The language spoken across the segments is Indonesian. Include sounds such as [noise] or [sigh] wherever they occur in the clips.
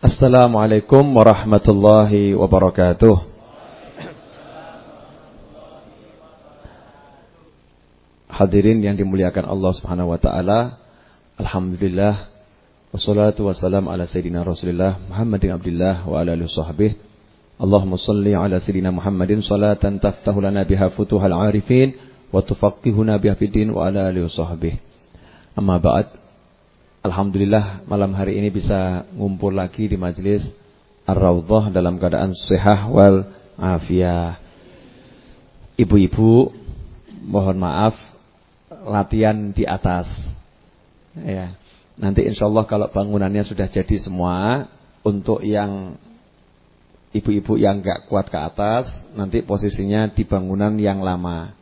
Assalamualaikum warahmatullahi wabarakatuh. Hadirin yang dimuliakan Allah Subhanahu wa taala. Alhamdulillah wassalatu wassalamu ala sayidina Rasulillah Muhammadin Abdullah wa ala alihi washabbihi. Allahumma salli ala sayidina Muhammadin salatan taftahu lana biha futuhal arifin wa tufaqihuna biha fid din wa ala alihi washabbihi. Amma ba'd. Alhamdulillah malam hari ini bisa ngumpul lagi di majelis Ar-Raudhah dalam keadaan sehat wal afiah. Ibu-ibu, mohon maaf latihan di atas. Ya. Nanti insya Allah kalau bangunannya sudah jadi semua untuk yang ibu-ibu yang enggak kuat ke atas, nanti posisinya di bangunan yang lama.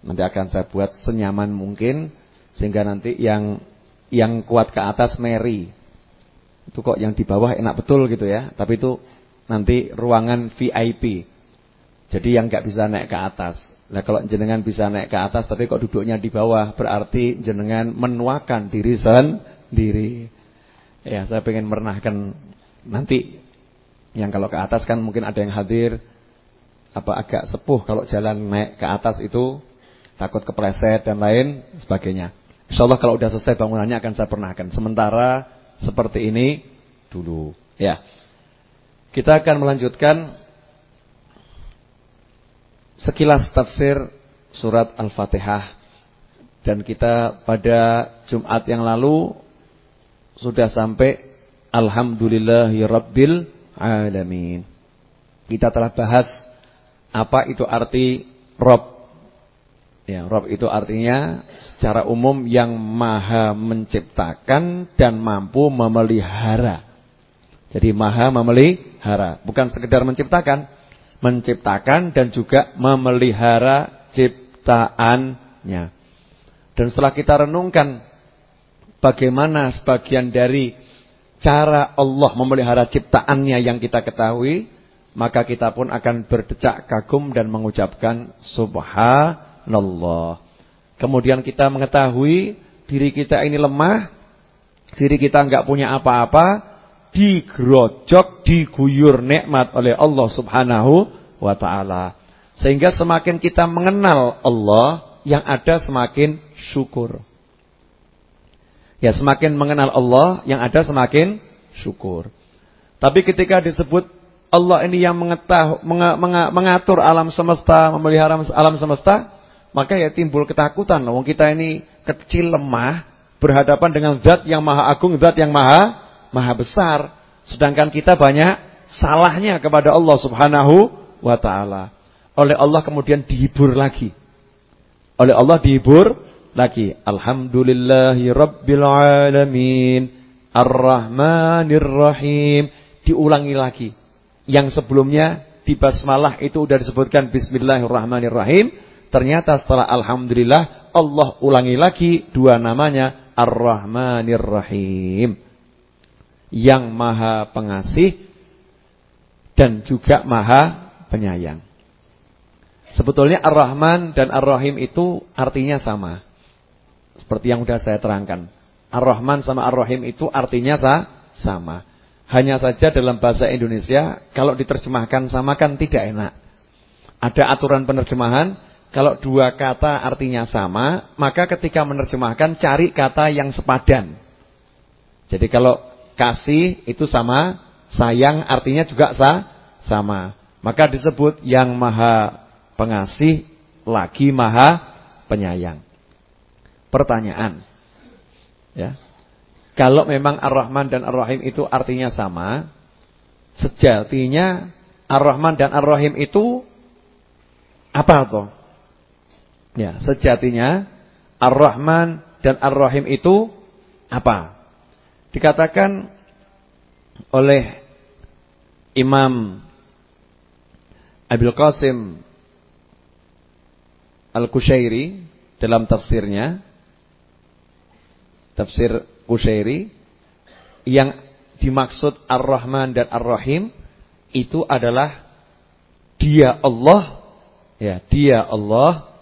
Nanti akan saya buat senyaman mungkin sehingga nanti yang yang kuat ke atas Mary. Itu kok yang di bawah enak betul gitu ya. Tapi itu nanti ruangan VIP. Jadi yang nggak bisa naik ke atas. Nah kalau jenengan bisa naik ke atas tapi kok duduknya di bawah berarti jenengan menuakan diri sendiri. Ya saya pengen merenahkan nanti yang kalau ke atas kan mungkin ada yang hadir apa agak sepuh kalau jalan naik ke atas itu takut kepleset dan lain sebagainya. Insya Allah kalau sudah selesai bangunannya akan saya pernahkan. Sementara seperti ini dulu. Ya. Kita akan melanjutkan sekilas tafsir surat Al-Fatihah. Dan kita pada Jumat yang lalu sudah sampai Alhamdulillahi Rabbil Alamin. Kita telah bahas apa itu arti Rob Ya, Rob itu artinya secara umum yang maha menciptakan dan mampu memelihara. Jadi maha memelihara, bukan sekedar menciptakan, menciptakan dan juga memelihara ciptaannya. Dan setelah kita renungkan bagaimana sebagian dari cara Allah memelihara ciptaannya yang kita ketahui, maka kita pun akan berdecak kagum dan mengucapkan subhanallah Allah. Kemudian kita mengetahui diri kita ini lemah, diri kita enggak punya apa-apa, digerojok, diguyur nikmat oleh Allah Subhanahu wa taala. Sehingga semakin kita mengenal Allah, yang ada semakin syukur. Ya, semakin mengenal Allah, yang ada semakin syukur. Tapi ketika disebut Allah ini yang mengatur alam semesta, memelihara alam semesta, maka ya timbul ketakutan. Wong kita ini kecil lemah berhadapan dengan zat yang maha agung, zat yang maha maha besar. Sedangkan kita banyak salahnya kepada Allah Subhanahu wa taala. Oleh Allah kemudian dihibur lagi. Oleh Allah dihibur lagi. Alhamdulillahi rabbil alamin. Ar-Rahmanir Rahim. Diulangi lagi. Yang sebelumnya di basmalah itu sudah disebutkan bismillahirrahmanirrahim. Ternyata setelah Alhamdulillah Allah ulangi lagi dua namanya Ar-Rahmanir Rahim. Yang maha pengasih dan juga maha penyayang. Sebetulnya Ar-Rahman dan Ar-Rahim itu artinya sama. Seperti yang sudah saya terangkan. Ar-Rahman sama Ar-Rahim itu artinya sama. Hanya saja dalam bahasa Indonesia kalau diterjemahkan sama kan tidak enak. Ada aturan penerjemahan kalau dua kata artinya sama, maka ketika menerjemahkan cari kata yang sepadan. Jadi kalau kasih itu sama, sayang artinya juga sa sama. Maka disebut yang maha pengasih lagi maha penyayang. Pertanyaan. Ya. Kalau memang Ar-Rahman dan Ar-Rahim itu artinya sama, sejatinya Ar-Rahman dan Ar-Rahim itu apa toh? Ya, sejatinya Ar-Rahman dan Ar-Rahim itu apa? Dikatakan oleh Imam Abil Qasim Al-Kushairi dalam tafsirnya tafsir Kushairi yang dimaksud Ar-Rahman dan Ar-Rahim itu adalah dia Allah ya, dia Allah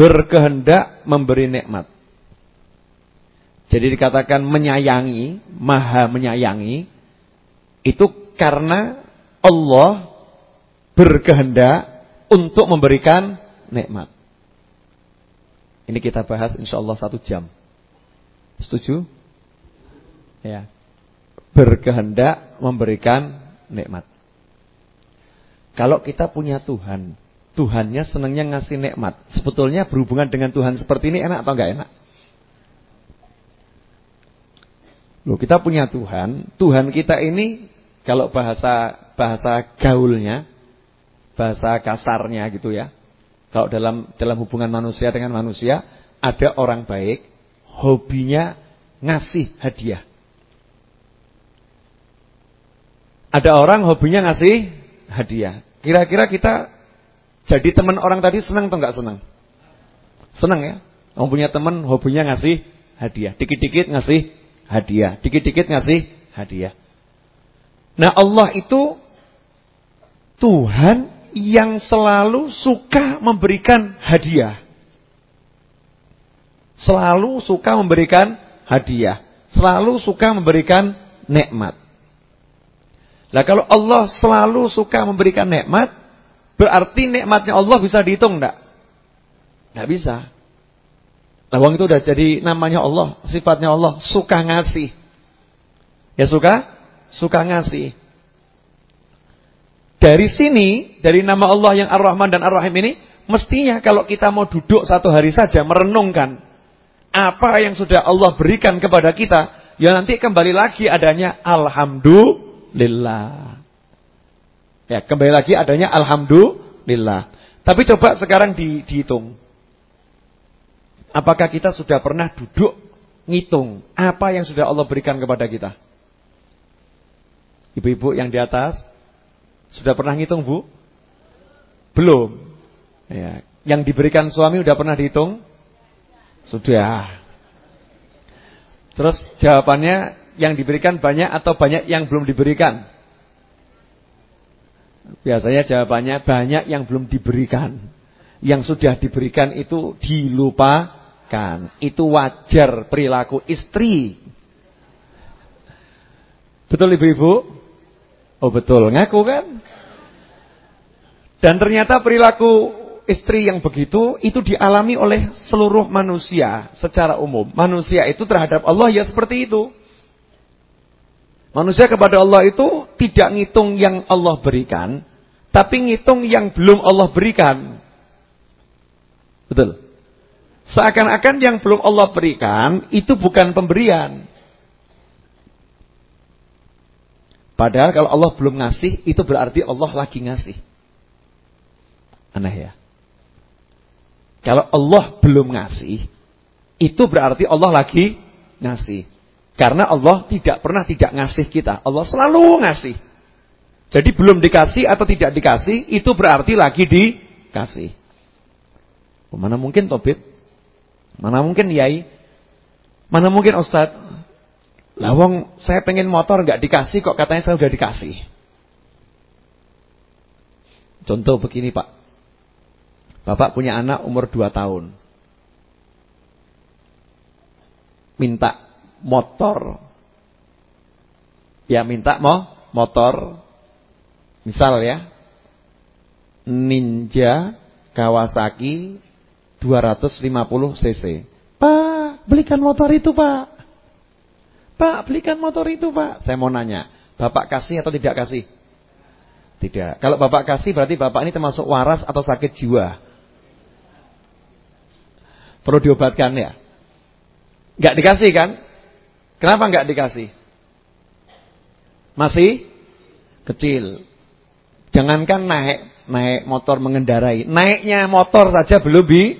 berkehendak memberi nikmat. Jadi dikatakan menyayangi, maha menyayangi, itu karena Allah berkehendak untuk memberikan nikmat. Ini kita bahas insya Allah satu jam. Setuju? Ya. Berkehendak memberikan nikmat. Kalau kita punya Tuhan, Tuhannya senangnya ngasih nikmat. Sebetulnya berhubungan dengan Tuhan seperti ini enak atau enggak enak? Loh, kita punya Tuhan, Tuhan kita ini kalau bahasa bahasa gaulnya, bahasa kasarnya gitu ya. Kalau dalam dalam hubungan manusia dengan manusia, ada orang baik, hobinya ngasih hadiah. Ada orang hobinya ngasih hadiah. Kira-kira kita jadi teman orang tadi senang atau enggak senang? Senang ya. Kamu punya teman hobinya ngasih hadiah. Dikit-dikit ngasih hadiah. Dikit-dikit ngasih hadiah. Nah Allah itu Tuhan yang selalu suka memberikan hadiah. Selalu suka memberikan hadiah. Selalu suka memberikan nikmat. Nah kalau Allah selalu suka memberikan nikmat, berarti nikmatnya Allah bisa dihitung enggak? Enggak bisa. Lawang itu udah jadi namanya Allah, sifatnya Allah, suka ngasih. Ya suka? Suka ngasih. Dari sini, dari nama Allah yang Ar-Rahman dan Ar-Rahim ini, mestinya kalau kita mau duduk satu hari saja merenungkan apa yang sudah Allah berikan kepada kita, ya nanti kembali lagi adanya Alhamdulillah. Ya, kembali lagi adanya Alhamdulillah. Tapi coba sekarang di, dihitung. Apakah kita sudah pernah duduk ngitung apa yang sudah Allah berikan kepada kita? Ibu-ibu yang di atas sudah pernah ngitung, Bu? Belum. Ya, yang diberikan suami sudah pernah dihitung? Sudah. Terus jawabannya yang diberikan banyak atau banyak yang belum diberikan? Biasanya jawabannya banyak yang belum diberikan. Yang sudah diberikan itu dilupa kan. Itu wajar perilaku istri. Betul ibu-ibu? Oh betul, ngaku kan? Dan ternyata perilaku istri yang begitu itu dialami oleh seluruh manusia secara umum. Manusia itu terhadap Allah ya seperti itu. Manusia kepada Allah itu tidak ngitung yang Allah berikan, tapi ngitung yang belum Allah berikan. Betul. Seakan-akan yang belum Allah berikan itu bukan pemberian. Padahal kalau Allah belum ngasih itu berarti Allah lagi ngasih. Aneh ya. Kalau Allah belum ngasih itu berarti Allah lagi ngasih. Karena Allah tidak pernah tidak ngasih kita. Allah selalu ngasih. Jadi belum dikasih atau tidak dikasih itu berarti lagi dikasih. Mana mungkin Tobit Mana mungkin yai? Mana mungkin ustaz? Lawang saya pengen motor nggak dikasih kok katanya saya udah dikasih. Contoh begini Pak. Bapak punya anak umur 2 tahun. Minta motor. Ya minta mau motor. Misal ya. Ninja Kawasaki 250 cc. Pak, belikan motor itu, Pak. Pak, belikan motor itu, Pak. Saya mau nanya, Bapak kasih atau tidak kasih? Tidak. Kalau Bapak kasih berarti Bapak ini termasuk waras atau sakit jiwa. Perlu diobatkan ya? Enggak dikasih kan? Kenapa enggak dikasih? Masih kecil. Jangankan naik naik motor mengendarai, naiknya motor saja belum bi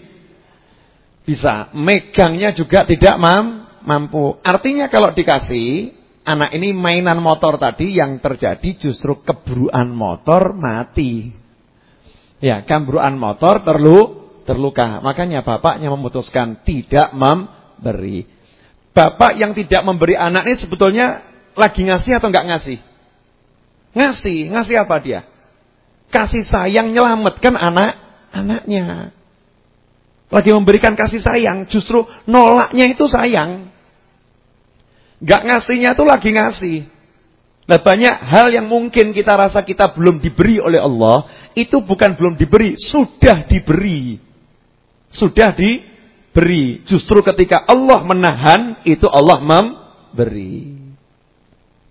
bisa. Megangnya juga tidak mam, mampu. Artinya kalau dikasih anak ini mainan motor tadi yang terjadi justru keburuan motor mati. Ya, keburuan motor terlu terluka. Makanya bapaknya memutuskan tidak memberi. Bapak yang tidak memberi anak ini sebetulnya lagi ngasih atau enggak ngasih? Ngasih, ngasih apa dia? Kasih sayang nyelamatkan anak-anaknya lagi memberikan kasih sayang, justru nolaknya itu sayang. Gak ngasihnya tuh lagi ngasih. Nah banyak hal yang mungkin kita rasa kita belum diberi oleh Allah, itu bukan belum diberi, sudah diberi. Sudah diberi. Justru ketika Allah menahan, itu Allah memberi.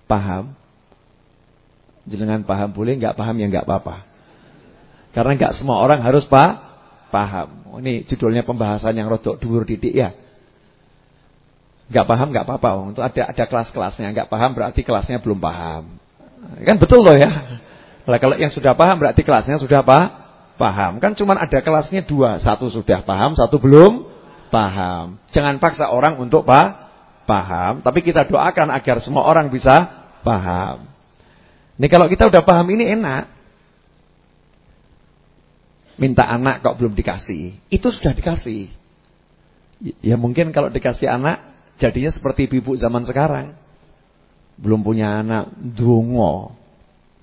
Paham? Jangan paham boleh, nggak paham ya nggak apa-apa. Karena nggak semua orang harus pa paham. Oh, ini judulnya pembahasan yang rodok dhuwur didik ya. Gak paham gak apa-apa. Untuk ada ada kelas-kelasnya. Gak paham berarti kelasnya belum paham. Kan betul loh ya. Nah, kalau yang sudah paham berarti kelasnya sudah apa? Paham. Kan cuma ada kelasnya dua. Satu sudah paham, satu belum paham. Jangan paksa orang untuk pa paham. Tapi kita doakan agar semua orang bisa paham. Ini kalau kita udah paham ini enak. Minta anak kok belum dikasih. Itu sudah dikasih. Ya mungkin kalau dikasih anak Jadinya seperti ibu zaman sekarang. Belum punya anak, dungo.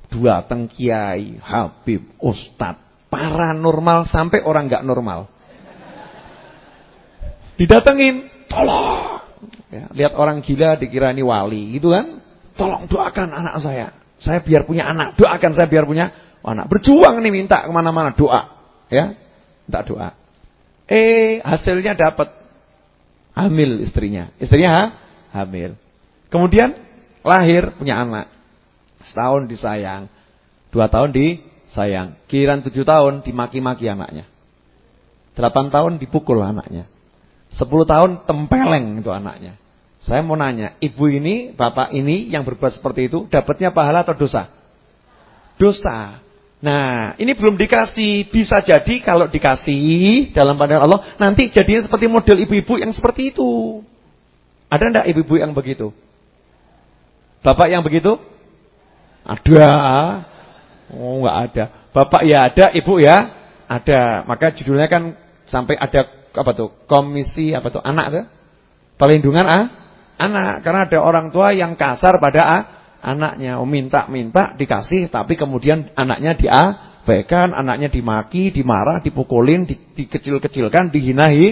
Dua tengkiai, habib, ustad. Paranormal sampai orang nggak normal. Didatengin, tolong. Ya, lihat orang gila dikira ini wali, gitu kan? Tolong doakan anak saya. Saya biar punya anak, doakan saya biar punya anak. Berjuang nih minta ke mana-mana doa, ya, minta doa. Eh hasilnya dapat hamil istrinya. Istrinya ha? hamil. Kemudian lahir punya anak. Setahun disayang. Dua tahun disayang. Kiran tujuh tahun dimaki-maki anaknya. Delapan tahun dipukul anaknya. Sepuluh tahun tempeleng itu anaknya. Saya mau nanya, ibu ini, bapak ini yang berbuat seperti itu dapatnya pahala atau dosa? Dosa. Nah, ini belum dikasih. Bisa jadi kalau dikasih dalam pandangan Allah, nanti jadinya seperti model ibu-ibu yang seperti itu. Ada enggak ibu-ibu yang begitu? Bapak yang begitu? Ada. Oh, enggak ada. Bapak ya ada, ibu ya ada. Maka judulnya kan sampai ada apa tuh? Komisi apa tuh? Anak tuh. Perlindungan ah? anak. Karena ada orang tua yang kasar pada ah, anaknya. Oh, minta-minta dikasih tapi kemudian anaknya diabaikan, anaknya dimaki, dimarah, dipukulin, di, dikecil-kecilkan, dihinahi,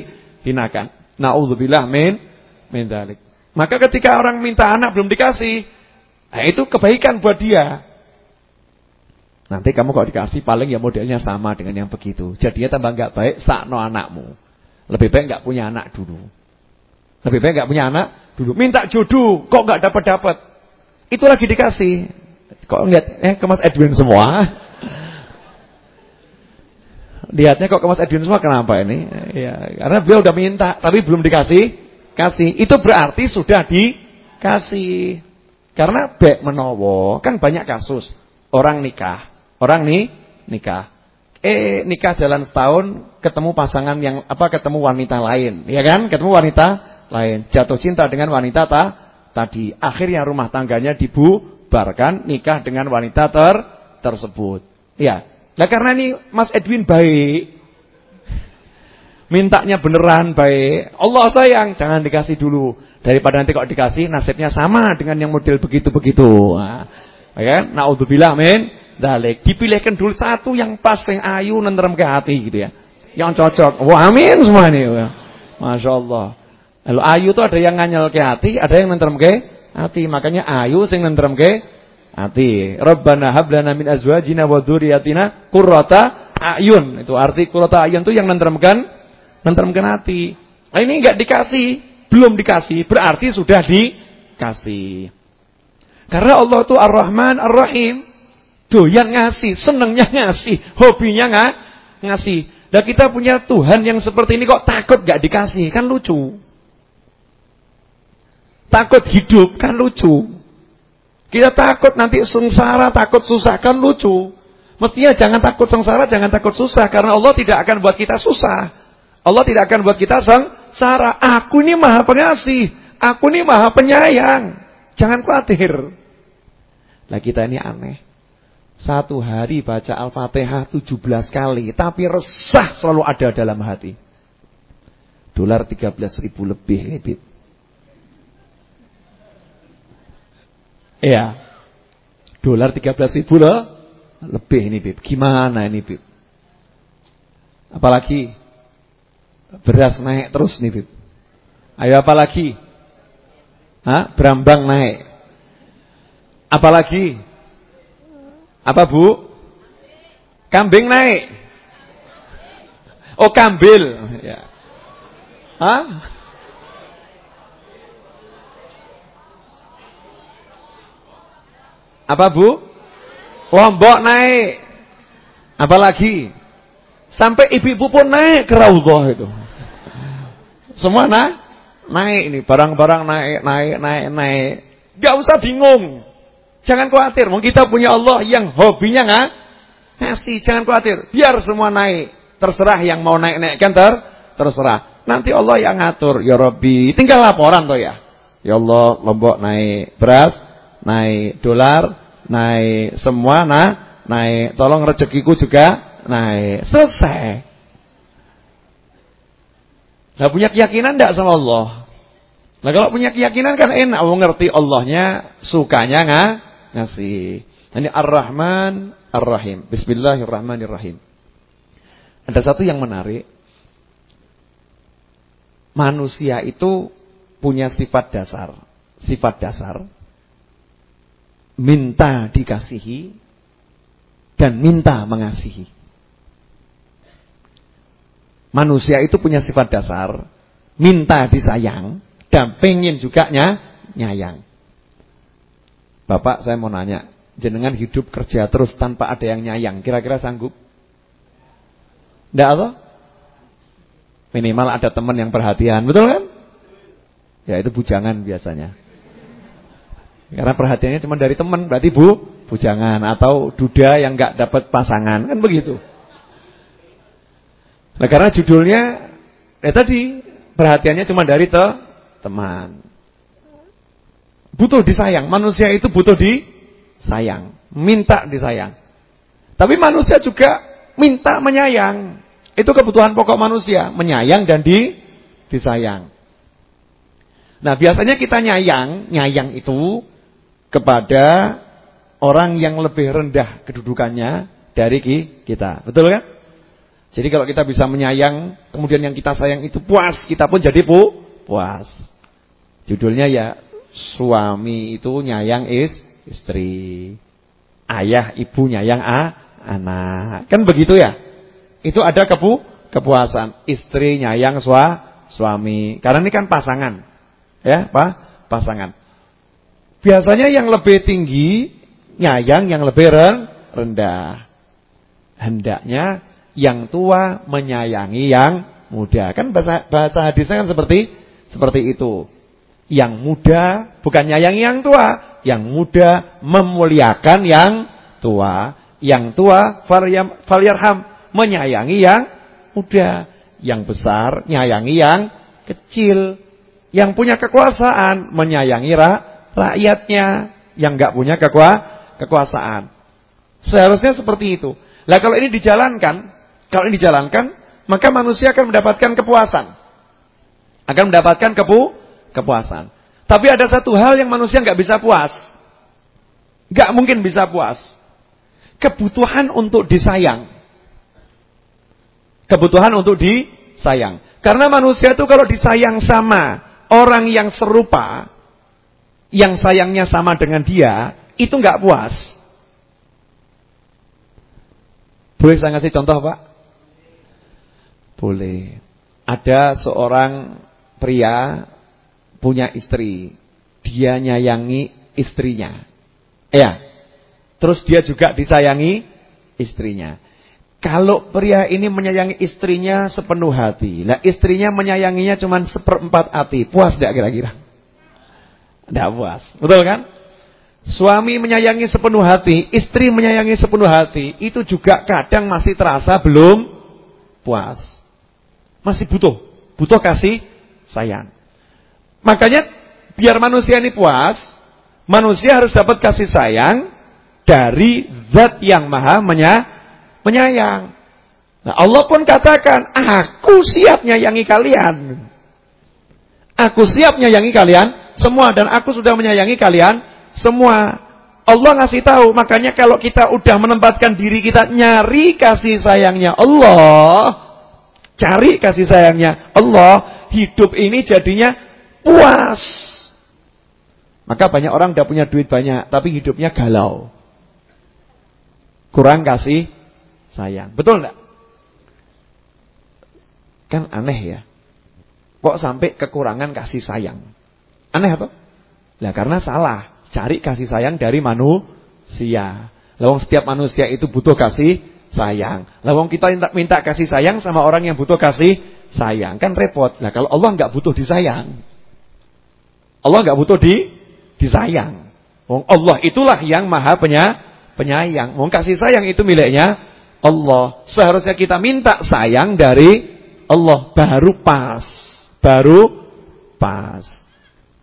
hinakan. Nauzubillah min min dalik. Maka ketika orang minta anak belum dikasih, nah itu kebaikan buat dia. Nanti kamu kalau dikasih paling ya modelnya sama dengan yang begitu. Jadinya tambah enggak baik sakno anakmu. Lebih baik enggak punya anak dulu. Lebih baik enggak punya anak dulu. Minta jodoh kok enggak dapat-dapat. Itu lagi dikasih. Kok lihat eh ke Mas Edwin semua? Lihatnya kok ke Mas Edwin semua kenapa ini? Ya, karena beliau udah minta tapi belum dikasih. Kasih. Itu berarti sudah dikasih. Karena baik menowo kan banyak kasus orang nikah, orang nih nikah. Eh nikah jalan setahun ketemu pasangan yang apa ketemu wanita lain, ya kan? Ketemu wanita lain, jatuh cinta dengan wanita ta tadi. Akhirnya rumah tangganya dibubarkan, nikah dengan wanita ter tersebut. Ya. Nah karena ini Mas Edwin baik. Mintanya beneran baik. Allah sayang, jangan dikasih dulu. Daripada nanti kok dikasih nasibnya sama dengan yang model begitu-begitu. Nah, ya, naudzubillah men. Dalik dipilihkan dulu satu yang pas yang ayu nentrem ke hati gitu ya. Yang cocok. Wah, amin semua ini. Masya Allah. Lalu ayu itu ada yang ke hati, ada yang ke hati. Makanya ayu sing ke hati. Rabbana hab lana min azwajina wa dzurriyyatina qurrata ayun. Itu arti qurrata ayun itu yang nentremkan nentremkan hati. Nah, ini enggak dikasih, belum dikasih, berarti sudah dikasih. Karena Allah itu Ar-Rahman Ar-Rahim. Doyan ngasih, senengnya ngasih, hobinya nggak ngasih. Dan kita punya Tuhan yang seperti ini kok takut gak dikasih, kan lucu. Takut hidup kan lucu. Kita takut nanti sengsara, takut susah kan lucu. Mestinya jangan takut sengsara, jangan takut susah karena Allah tidak akan buat kita susah. Allah tidak akan buat kita sengsara. Aku ini Maha Pengasih, aku ini Maha Penyayang. Jangan khawatir. Nah kita ini aneh. Satu hari baca Al-Fatihah 17 kali, tapi resah selalu ada dalam hati. Dolar 13 ribu lebih ini, Iya. Dolar 13 ribu loh. Lebih ini Bib. Gimana ini Bib? Apalagi beras naik terus nih Bib. Ayo apalagi? Hah? Berambang naik. Apalagi? Apa Bu? Kambing naik. Oh, kambil. Ya. Hah? Apa Bu? Lombok naik. Apalagi? Sampai ibu-ibu pun naik ke Raudhah itu. Semua nah, naik ini, barang-barang naik, naik, naik, naik. Gak usah bingung. Jangan khawatir, mungkin kita punya Allah yang hobinya nggak ngasih, jangan khawatir. Biar semua naik, terserah yang mau naik-naikkan ter terserah. Nanti Allah yang ngatur, ya Rabbi. Tinggal laporan toh ya. Ya Allah, Lombok naik beras, naik dolar, naik semua nah, naik. Tolong rezekiku juga naik. Selesai. Nah punya keyakinan tidak sama Allah? Nah kalau punya keyakinan kan enak. Mau ngerti Allahnya, sukanya nggak ngasih. Ini Ar-Rahman Ar-Rahim. Bismillahirrahmanirrahim. Ada satu yang menarik. Manusia itu punya sifat dasar. Sifat dasar. Minta dikasihi. Dan minta mengasihi. Manusia itu punya sifat dasar, minta disayang dan pengen juga nyayang. Bapak saya mau nanya, jenengan hidup kerja terus tanpa ada yang nyayang, kira-kira sanggup? Tidak apa? Minimal ada teman yang perhatian, betul kan? Ya itu bujangan biasanya. Karena perhatiannya cuma dari teman, berarti bu, bujangan atau duda yang nggak dapat pasangan, kan begitu. Nah karena judulnya eh tadi perhatiannya cuma dari te, teman. Butuh disayang, manusia itu butuh disayang, minta disayang. Tapi manusia juga minta menyayang. Itu kebutuhan pokok manusia, menyayang dan di disayang. Nah, biasanya kita nyayang, nyayang itu kepada orang yang lebih rendah kedudukannya dari kita. Betul kan? Jadi kalau kita bisa menyayang, kemudian yang kita sayang itu puas, kita pun jadi pu puas. Judulnya ya suami itu nyayang is istri. Ayah ibu nyayang a anak. Kan begitu ya? Itu ada kepu kepuasan. Istri nyayang sua suami. Karena ini kan pasangan. Ya, apa? Pasangan. Biasanya yang lebih tinggi nyayang yang lebih rendah. Hendaknya yang tua menyayangi yang muda. Kan bahasa, bahasa hadisnya kan seperti seperti itu. Yang muda bukan nyayangi yang tua, yang muda memuliakan yang tua. Yang tua falyarham menyayangi yang muda. Yang besar nyayangi yang kecil. Yang punya kekuasaan menyayangi rakyatnya. Yang enggak punya kekuasaan. Seharusnya seperti itu. Lah kalau ini dijalankan kalau ini dijalankan, maka manusia akan mendapatkan kepuasan. Akan mendapatkan kepu kepuasan. Tapi ada satu hal yang manusia nggak bisa puas. nggak mungkin bisa puas. Kebutuhan untuk disayang. Kebutuhan untuk disayang. Karena manusia itu kalau disayang sama orang yang serupa, yang sayangnya sama dengan dia, itu nggak puas. Boleh saya ngasih contoh, Pak? Boleh. Ada seorang pria punya istri. Dia nyayangi istrinya. Ya. Terus dia juga disayangi istrinya. Kalau pria ini menyayangi istrinya sepenuh hati. Nah istrinya menyayanginya cuma seperempat hati. Puas tidak kira-kira? Tidak puas. Betul kan? Suami menyayangi sepenuh hati. Istri menyayangi sepenuh hati. Itu juga kadang masih terasa belum puas. Masih butuh, butuh kasih sayang. Makanya biar manusia ini puas, manusia harus dapat kasih sayang dari zat yang maha menyayang. Nah, Allah pun katakan, aku siap nyayangi kalian. Aku siap nyayangi kalian semua dan aku sudah menyayangi kalian semua. Allah ngasih tahu, makanya kalau kita udah menempatkan diri kita nyari kasih sayangnya Allah, Cari kasih sayangnya Allah, hidup ini jadinya puas. Maka banyak orang tidak punya duit banyak, tapi hidupnya galau. Kurang kasih sayang. Betul enggak? Kan aneh ya. Kok sampai kekurangan kasih sayang? Aneh apa? Lah karena salah. Cari kasih sayang dari manusia. Lawang setiap manusia itu butuh kasih sayang. Lawang kita minta, minta kasih sayang sama orang yang butuh kasih sayang. Kan repot. Lah kalau Allah nggak butuh disayang. Allah nggak butuh di disayang. Wong Allah itulah yang maha penya, penyayang. Wong kasih sayang itu miliknya Allah. Seharusnya kita minta sayang dari Allah baru pas. Baru pas.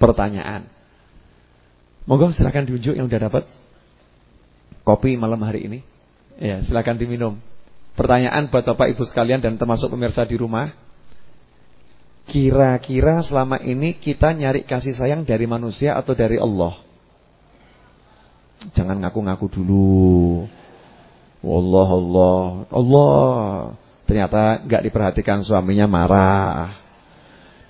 Pertanyaan. Monggo silakan diunjuk yang udah dapat kopi malam hari ini. Ya, silakan diminum. Pertanyaan buat Bapak Ibu sekalian dan termasuk pemirsa di rumah. Kira-kira selama ini kita nyari kasih sayang dari manusia atau dari Allah? Jangan ngaku-ngaku dulu. Allah Allah Allah. Ternyata nggak diperhatikan suaminya marah.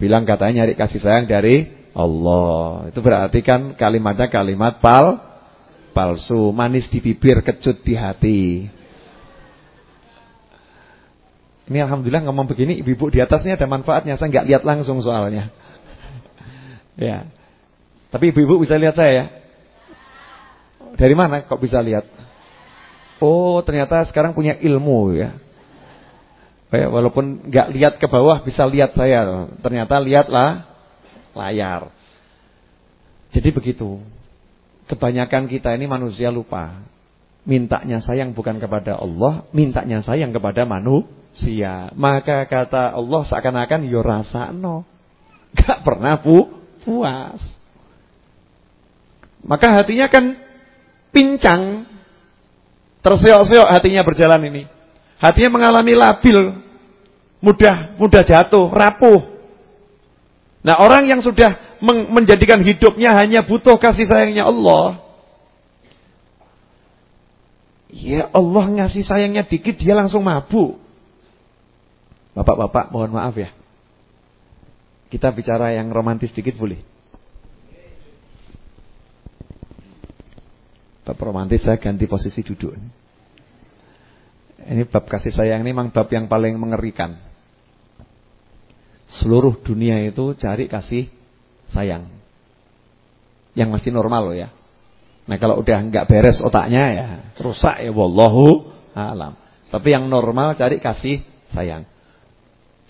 Bilang katanya nyari kasih sayang dari Allah. Itu berarti kan kalimatnya kalimat pal palsu, manis di bibir, kecut di hati. Ini alhamdulillah ngomong begini ibu-ibu di atasnya ada manfaatnya. Saya nggak lihat langsung soalnya. [laughs] ya. Tapi ibu-ibu bisa lihat saya ya. Dari mana kok bisa lihat? Oh, ternyata sekarang punya ilmu ya. ya walaupun nggak lihat ke bawah bisa lihat saya. Ternyata lihatlah layar. Jadi begitu. Kebanyakan kita ini manusia lupa. Mintanya sayang bukan kepada Allah, mintanya sayang kepada manusia sia. Maka kata Allah seakan-akan yo no, Gak pernah pu puas. Maka hatinya kan pincang. Terseok-seok hatinya berjalan ini. Hatinya mengalami labil. Mudah mudah jatuh, rapuh. Nah, orang yang sudah menjadikan hidupnya hanya butuh kasih sayangnya Allah. Ya Allah ngasih sayangnya dikit dia langsung mabuk. Bapak-bapak mohon maaf ya. Kita bicara yang romantis sedikit boleh? Bab romantis saya ganti posisi duduk. Ini bab kasih sayang ini memang bab yang paling mengerikan. Seluruh dunia itu cari kasih sayang. Yang masih normal loh ya. Nah kalau udah nggak beres otaknya ya rusak ya wallahu alam. Tapi yang normal cari kasih sayang.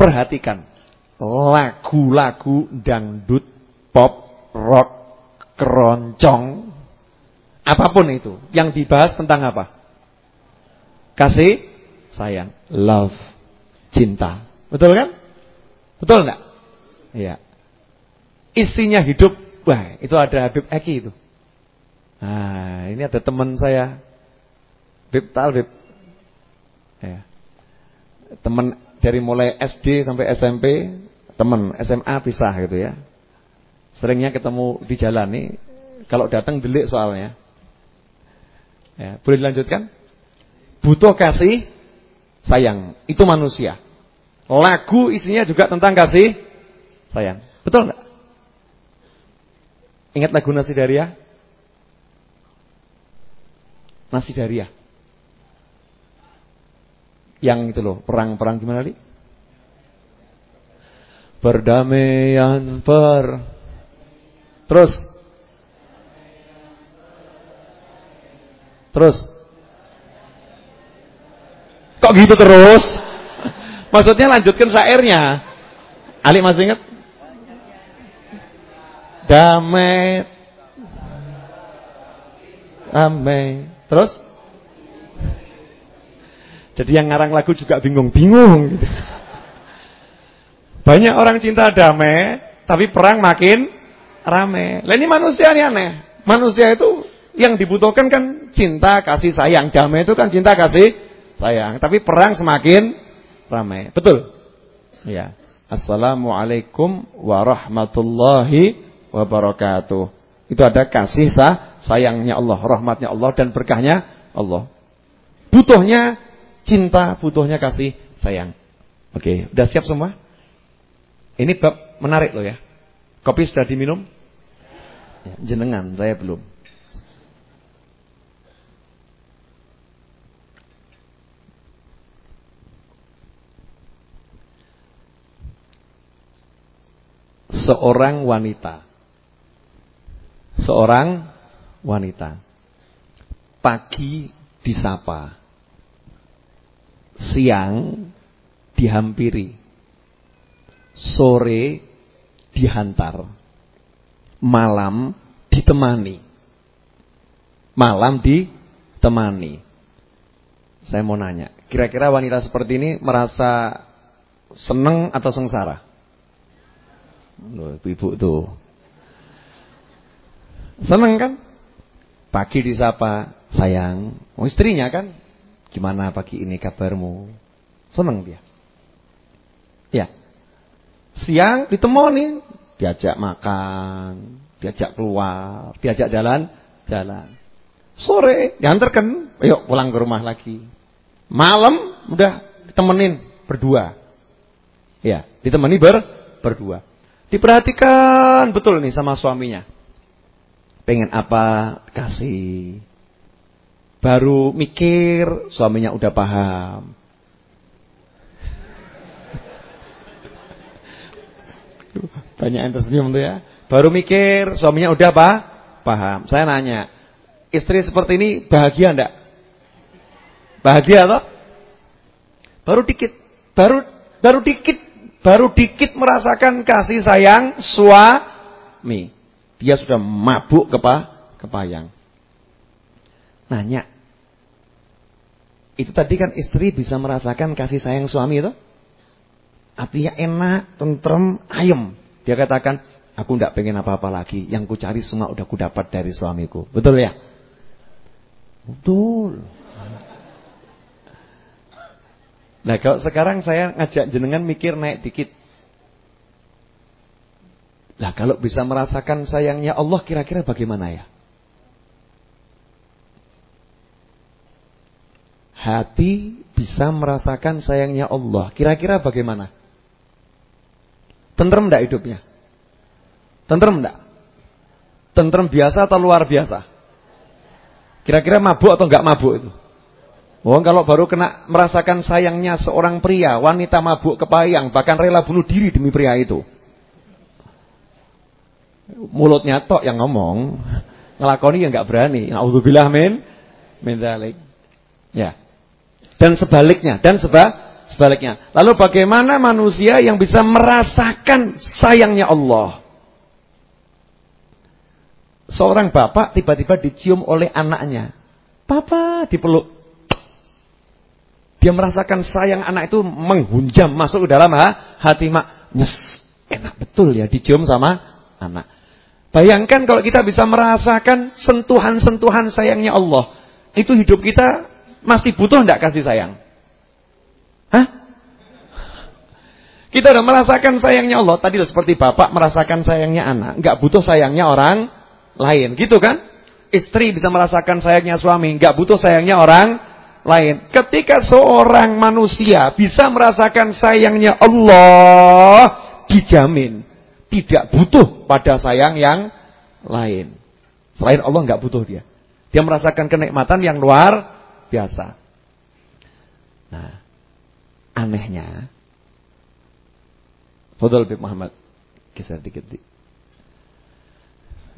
Perhatikan lagu-lagu dangdut, pop, rock, keroncong, apa pun itu yang dibahas tentang apa? Kasih, sayang, love, cinta. Betul kan? Betul enggak? Iya. Isinya hidup, wah, itu ada Habib Eki itu. Nah, ini ada teman saya. Habib Talib. Ya. Teman dari mulai SD sampai SMP teman SMA pisah gitu ya. Seringnya ketemu di jalan nih. Kalau datang delik soalnya. Ya, boleh dilanjutkan? Butuh kasih sayang. Itu manusia. Lagu isinya juga tentang kasih sayang. Betul enggak? Ingat lagu Nasi Daria? Yang itu loh, perang-perang gimana li? Perdamaian per Terus Terus Kok gitu terus? [laughs] Maksudnya lanjutkan syairnya Ali masih ingat? Damai Damai Terus? Jadi yang ngarang lagu juga bingung-bingung gitu. Banyak orang cinta damai, tapi perang makin rame. Lah ini manusia ini aneh. Manusia itu yang dibutuhkan kan cinta, kasih sayang. Damai itu kan cinta, kasih sayang. Tapi perang semakin ramai. Betul? Ya. Assalamualaikum warahmatullahi wabarakatuh. Itu ada kasih sah, sayangnya Allah, rahmatnya Allah dan berkahnya Allah. Butuhnya cinta, butuhnya kasih sayang. Oke, udah siap semua? Ini bab menarik loh ya. Kopi sudah diminum? Ya, jenengan, saya belum. Seorang wanita. Seorang wanita. Pagi disapa. Siang dihampiri. Sore dihantar malam ditemani. Malam ditemani. Saya mau nanya, kira-kira wanita seperti ini merasa seneng atau sengsara? Ibu-ibu tuh. Seneng kan? Pagi disapa, sayang. Oh, istrinya kan? Gimana pagi ini kabarmu? Seneng dia. Ya. Siang ditemani, diajak makan, diajak keluar, diajak jalan-jalan. Sore diantarkan, ayo pulang ke rumah lagi. Malam udah ditemenin berdua. Ya, ditemani ber berdua. Diperhatikan betul nih sama suaminya. Pengen apa kasih. Baru mikir suaminya udah paham. Banyak yang tersenyum tuh ya. Baru mikir, suaminya udah apa? Paham. Saya nanya, istri seperti ini bahagia enggak? Bahagia atau? Baru dikit, baru baru dikit, baru dikit merasakan kasih sayang suami. Dia sudah mabuk kepa kepayang. Nanya, itu tadi kan istri bisa merasakan kasih sayang suami itu? Artinya enak, tentrem, ayem. Dia katakan, aku tidak pengen apa-apa lagi. Yang ku cari semua udah ku dapat dari suamiku. Betul ya? Betul. Nah kalau sekarang saya ngajak jenengan mikir naik dikit. Nah kalau bisa merasakan sayangnya Allah kira-kira bagaimana ya? Hati bisa merasakan sayangnya Allah. Kira-kira bagaimana? Tentrem enggak hidupnya? Tentrem enggak? Tentrem biasa atau luar biasa? Kira-kira mabuk atau enggak mabuk itu? Oh, kalau baru kena merasakan sayangnya seorang pria, wanita mabuk kepayang, bahkan rela bunuh diri demi pria itu. Mulutnya tok yang ngomong, ngelakoni yang enggak berani. Nauzubillah min min dzalik. Ya. Dan sebaliknya, dan seba sebaliknya. Lalu bagaimana manusia yang bisa merasakan sayangnya Allah? Seorang bapak tiba-tiba dicium oleh anaknya. Papa dipeluk. Dia merasakan sayang anak itu menghunjam masuk ke dalam ha, hati mak. Nyes, enak betul ya dicium sama anak. Bayangkan kalau kita bisa merasakan sentuhan-sentuhan sayangnya Allah. Itu hidup kita masih butuh enggak kasih sayang? Hah? Kita udah merasakan sayangnya Allah. Tadi seperti bapak merasakan sayangnya anak. Enggak butuh sayangnya orang lain. Gitu kan? Istri bisa merasakan sayangnya suami. Enggak butuh sayangnya orang lain. Ketika seorang manusia bisa merasakan sayangnya Allah. Dijamin. Tidak butuh pada sayang yang lain. Selain Allah enggak butuh dia. Dia merasakan kenikmatan yang luar biasa. Nah, anehnya Fadol bin Muhammad geser dikit di.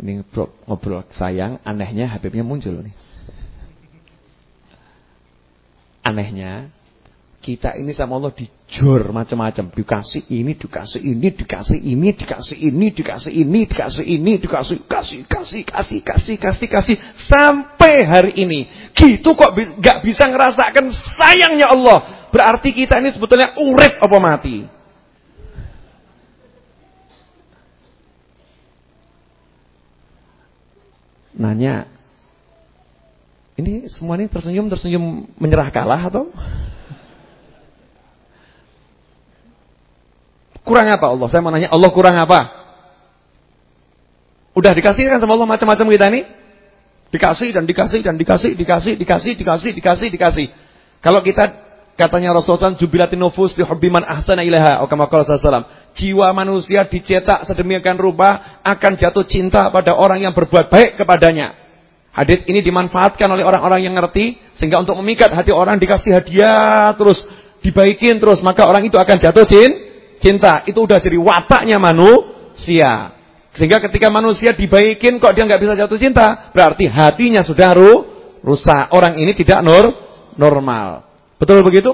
Ini ngobrol, sayang, anehnya Habibnya muncul nih. Anehnya kita ini sama Allah dijor macam-macam, dikasih ini, dikasih ini, dikasih ini, dikasih ini, dikasih ini, dikasih ini, dikasih kasih, kasih, kasih, kasih, kasih, kasih sampai hari ini. Gitu kok nggak bisa ngerasakan sayangnya Allah. Berarti kita ini sebetulnya urip apa mati? Nanya, ini semua ini tersenyum tersenyum menyerah kalah atau? Kurang apa Allah? Saya mau nanya, Allah kurang apa? Udah dikasih kan sama Allah macam-macam kita ini? Dikasih dan dikasih dan dikasih, dikasih, dikasih, dikasih, dikasih, dikasih. Kalau kita Katanya Rasulullah jubilatin nufus li hubbi man ahsana ilaha. Qala sallallahu Jiwa manusia dicetak sedemikian rupa akan jatuh cinta pada orang yang berbuat baik kepadanya. Hadis ini dimanfaatkan oleh orang-orang yang ngerti sehingga untuk memikat hati orang dikasih hadiah terus dibaikin terus maka orang itu akan jatuh cinta. Itu udah jadi wataknya manusia. Sehingga ketika manusia dibaikin kok dia nggak bisa jatuh cinta, berarti hatinya sudah ru, rusak. Orang ini tidak nur normal. Betul begitu?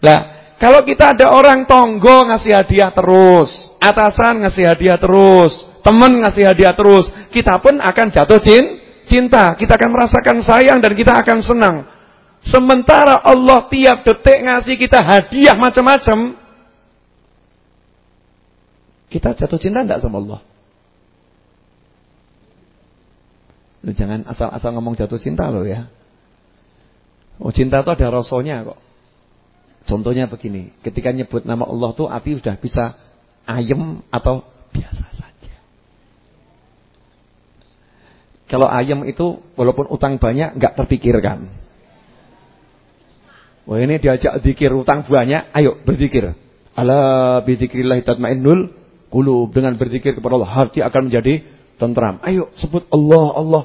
Lah, kalau kita ada orang tonggo ngasih hadiah terus, atasan ngasih hadiah terus, teman ngasih hadiah terus, kita pun akan jatuh cinta cinta, kita akan merasakan sayang dan kita akan senang. Sementara Allah tiap detik ngasih kita hadiah macam-macam, kita jatuh cinta enggak sama Allah? Lu jangan asal-asal ngomong jatuh cinta loh ya. Oh cinta itu ada rasanya kok. Contohnya begini, ketika nyebut nama Allah tuh hati sudah bisa ayem atau biasa saja. Kalau ayam itu walaupun utang banyak nggak terpikirkan. Wah ini diajak zikir utang banyak, ayo berzikir. Ala bidzikrillah tatmainnul qulub. Dengan berzikir kepada Allah hati akan menjadi tentram. Ayo sebut Allah, Allah.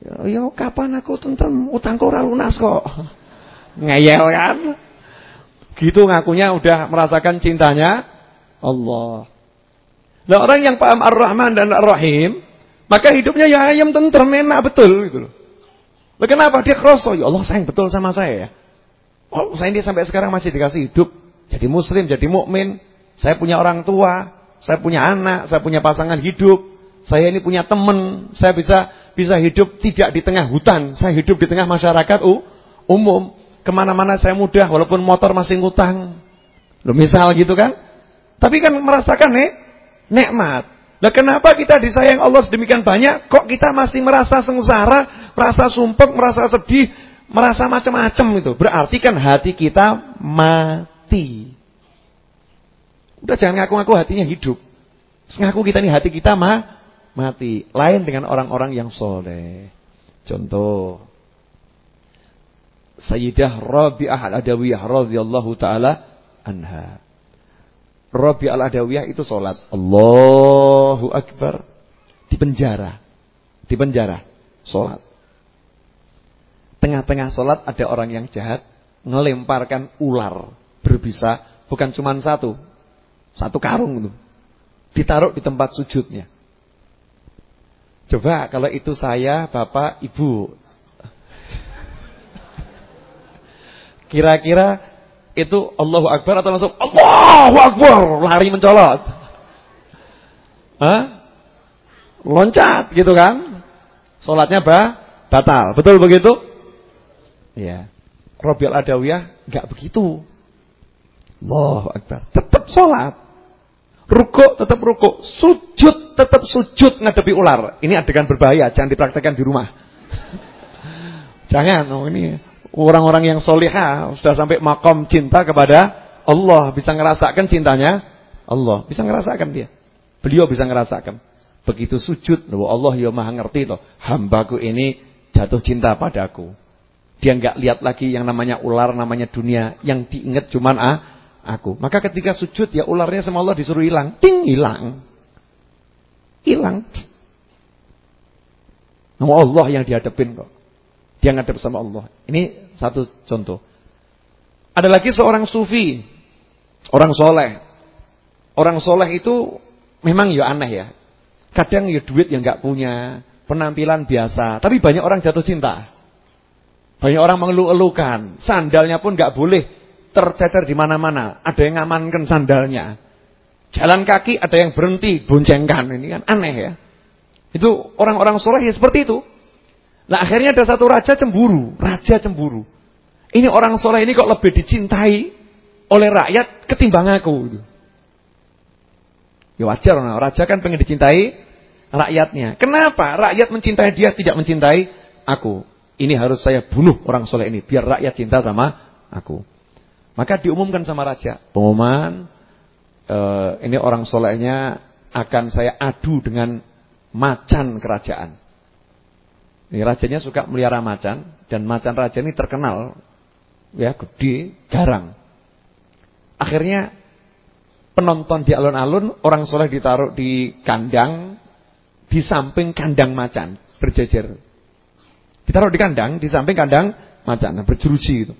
Ya, ya kapan aku tentram? Utangku ora lunas kok. [laughs] Ngeyel kan? Gitu ngakunya udah merasakan cintanya Allah. Nah orang yang paham Ar-Rahman dan Ar-Rahim maka hidupnya ya ayam tentrem enak betul gitu loh. Kenapa dia kroso? Ya Allah sayang betul sama saya ya. Oh, saya ini sampai sekarang masih dikasih hidup jadi muslim, jadi mukmin. Saya punya orang tua, saya punya anak, saya punya pasangan hidup. Saya ini punya teman, saya bisa bisa hidup tidak di tengah hutan, saya hidup di tengah masyarakat umum. Ke mana-mana saya mudah, walaupun motor masih ngutang. Loh misal gitu kan? Tapi kan merasakan nih nikmat. Nah kenapa kita disayang Allah sedemikian banyak, kok kita masih merasa sengsara, merasa sumpek, merasa sedih, merasa macam-macam itu. Berarti kan hati kita mati. Udah jangan ngaku-ngaku hatinya hidup. Ngaku kita nih hati kita mah mati. Lain dengan orang-orang yang soleh. Contoh. Sayyidah Rabi'ah al-Adawiyah radhiyallahu taala anha. Rabi al-Adawiyah itu sholat. Allahu Akbar. Di penjara. Di penjara. Sholat. Tengah-tengah sholat ada orang yang jahat. Ngelemparkan ular. Berbisa. Bukan cuma satu. Satu karung itu. Ditaruh di tempat sujudnya. Coba kalau itu saya, bapak, ibu. Kira-kira itu Allahu Akbar atau langsung Allahu Akbar lari mencolot? Hah? Loncat gitu kan? Salatnya bah, batal. Betul begitu? Ya. Rabiul Adawiyah enggak begitu. Allahu Akbar. Tetap salat. Rukuk tetap rukuk, sujud tetap sujud ngadepi ular. Ini adegan berbahaya, jangan dipraktekkan di rumah. [laughs] jangan, oh ini orang-orang yang solihah sudah sampai makom cinta kepada Allah bisa ngerasakan cintanya Allah. Bisa ngerasakan dia. Beliau bisa ngerasakan. Begitu sujud Allah ya maha ngerti loh hambaku ini jatuh cinta padaku. Dia nggak lihat lagi yang namanya ular namanya dunia. Yang diingat cuman ah aku maka ketika sujud ya ularnya sama Allah disuruh hilang ting hilang hilang nama Allah yang dihadapin kok dia ngadep sama Allah. Ini satu contoh. Ada lagi seorang sufi. Orang soleh. Orang soleh itu memang ya aneh ya. Kadang ya duit yang nggak punya. Penampilan biasa. Tapi banyak orang jatuh cinta. Banyak orang mengeluh-elukan. Sandalnya pun nggak boleh tercecer di mana-mana. Ada yang ngamankan sandalnya. Jalan kaki ada yang berhenti boncengkan. Ini kan aneh ya. Itu orang-orang soleh ya seperti itu. Nah akhirnya ada satu raja cemburu, raja cemburu. Ini orang soleh ini kok lebih dicintai oleh rakyat ketimbang aku. Gitu. Ya wajar, nah, raja kan pengen dicintai rakyatnya. Kenapa rakyat mencintai dia tidak mencintai aku? Ini harus saya bunuh orang soleh ini biar rakyat cinta sama aku. Maka diumumkan sama raja, pengumuman eh, ini orang solehnya akan saya adu dengan macan kerajaan. Ini rajanya suka melihara macan dan macan raja ini terkenal ya gede, garang. Akhirnya penonton di alun-alun, orang soleh ditaruh di kandang, di samping kandang macan, berjejer. Ditaruh di kandang, di samping kandang macan, berjeruji itu.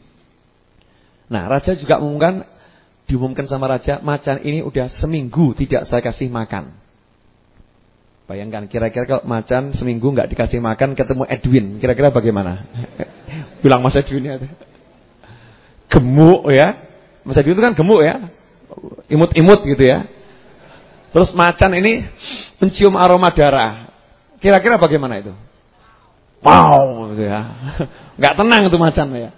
Nah, raja juga mengumumkan, diumumkan sama raja, macan ini udah seminggu tidak saya kasih makan. Bayangkan, kira-kira kalau macan seminggu nggak dikasih makan, ketemu Edwin, kira-kira bagaimana? [laughs] Bilang Mas Edwin ya. Gemuk ya. Mas Edwin itu kan gemuk ya imut-imut gitu ya. Terus macan ini mencium aroma darah. Kira-kira bagaimana itu? Wow, gitu ya. [laughs] Enggak tenang itu macan ya.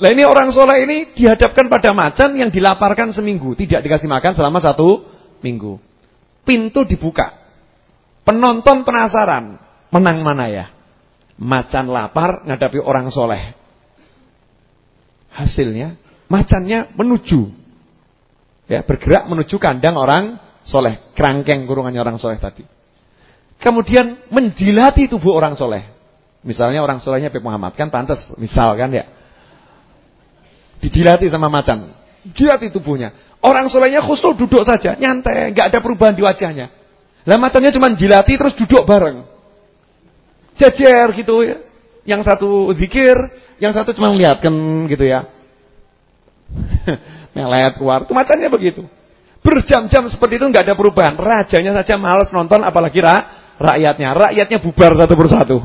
Lah ini orang soleh ini dihadapkan pada macan yang dilaparkan seminggu, tidak dikasih makan selama satu minggu. Pintu dibuka. Penonton penasaran, menang mana ya? Macan lapar ngadapi orang soleh. Hasilnya, macannya menuju Ya, bergerak menuju kandang orang soleh. Kerangkeng kurungannya orang soleh tadi. Kemudian menjilati tubuh orang soleh. Misalnya orang solehnya Pak Muhammad kan pantas, misal kan ya. Dijilati sama macan. Jilati tubuhnya. Orang solehnya khusus duduk saja, nyantai, nggak ada perubahan di wajahnya. Lah macannya cuma jilati terus duduk bareng. Jejer gitu ya. Yang satu zikir, yang satu cuma melihatkan gitu ya. [laughs] melet keluar. Itu macannya begitu. Berjam-jam seperti itu nggak ada perubahan. Rajanya saja males nonton apalagi ra, rakyatnya. Rakyatnya bubar satu persatu.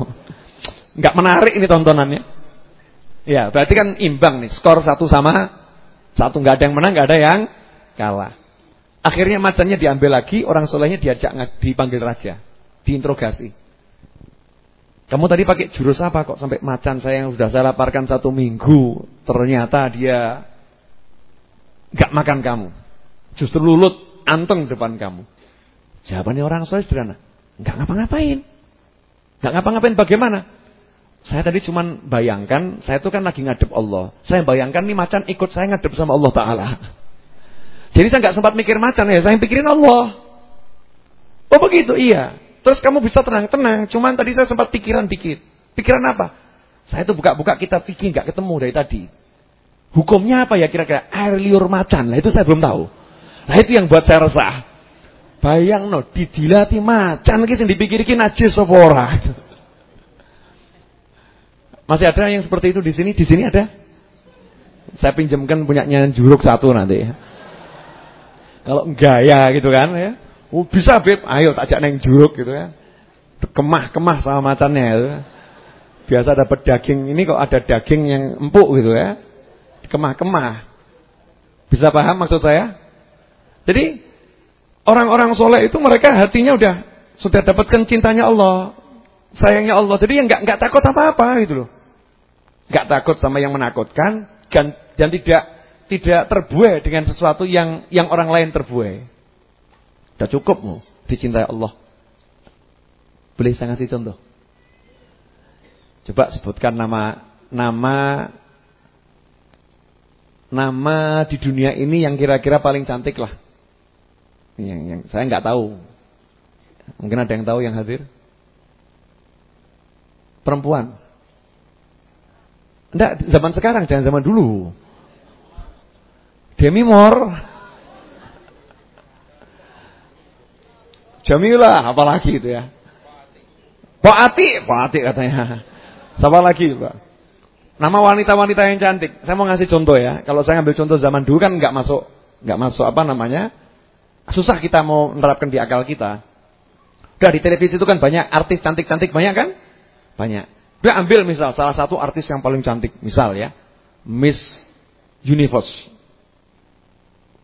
Nggak menarik ini tontonannya. Ya, berarti kan imbang nih. Skor satu sama satu nggak ada yang menang, nggak ada yang kalah. Akhirnya macannya diambil lagi, orang solehnya diajak dipanggil raja, diinterogasi. Kamu tadi pakai jurus apa kok sampai macan saya yang sudah saya laparkan satu minggu ternyata dia Gak makan kamu. Justru lulut, anteng depan kamu. Jawabannya orang soleh sederhana. Gak ngapa-ngapain. Gak ngapa-ngapain bagaimana? Saya tadi cuma bayangkan, saya itu kan lagi ngadep Allah. Saya bayangkan nih macan ikut saya ngadep sama Allah Ta'ala. Jadi saya gak sempat mikir macan ya, saya pikirin Allah. Oh begitu, iya. Terus kamu bisa tenang-tenang, cuman tadi saya sempat pikiran dikit. Pikiran apa? Saya tuh buka-buka kita pikir gak ketemu dari tadi. Hukumnya apa ya kira-kira? Air liur macan. Nah itu saya belum tahu. Nah itu yang buat saya resah. Bayang no, didilati macan ki sing dipikirke najis apa ora. Masih ada yang seperti itu di sini? Di sini ada? Saya pinjamkan punyanya juruk satu nanti. Kalau gaya gitu kan ya. Oh, bisa Beb, ayo tak ajak neng juruk gitu ya. Kemah-kemah sama macannya itu. Biasa dapat daging, ini kok ada daging yang empuk gitu ya kemah-kemah. Bisa paham maksud saya? Jadi orang-orang soleh itu mereka hatinya udah sudah dapatkan cintanya Allah, sayangnya Allah. Jadi yang nggak nggak takut apa-apa gitu loh. Nggak takut sama yang menakutkan dan, dan tidak tidak terbuai dengan sesuatu yang yang orang lain terbuai. Sudah cukup mau dicintai Allah. Boleh saya ngasih contoh? Coba sebutkan nama nama nama di dunia ini yang kira-kira paling cantik lah. Yang, yang saya nggak tahu. Mungkin ada yang tahu yang hadir. Perempuan. Enggak, zaman sekarang, jangan zaman dulu. Demi Moore. Jamila, apalagi itu ya. Pak Ati, Pak Ati katanya. Siapa lagi, Pak? Nama wanita-wanita yang cantik. Saya mau ngasih contoh ya. Kalau saya ambil contoh zaman dulu kan nggak masuk, nggak masuk apa namanya? Susah kita mau menerapkan di akal kita. Udah di televisi itu kan banyak artis cantik-cantik banyak kan? Banyak. Udah ambil misal salah satu artis yang paling cantik, misal ya. Miss Universe.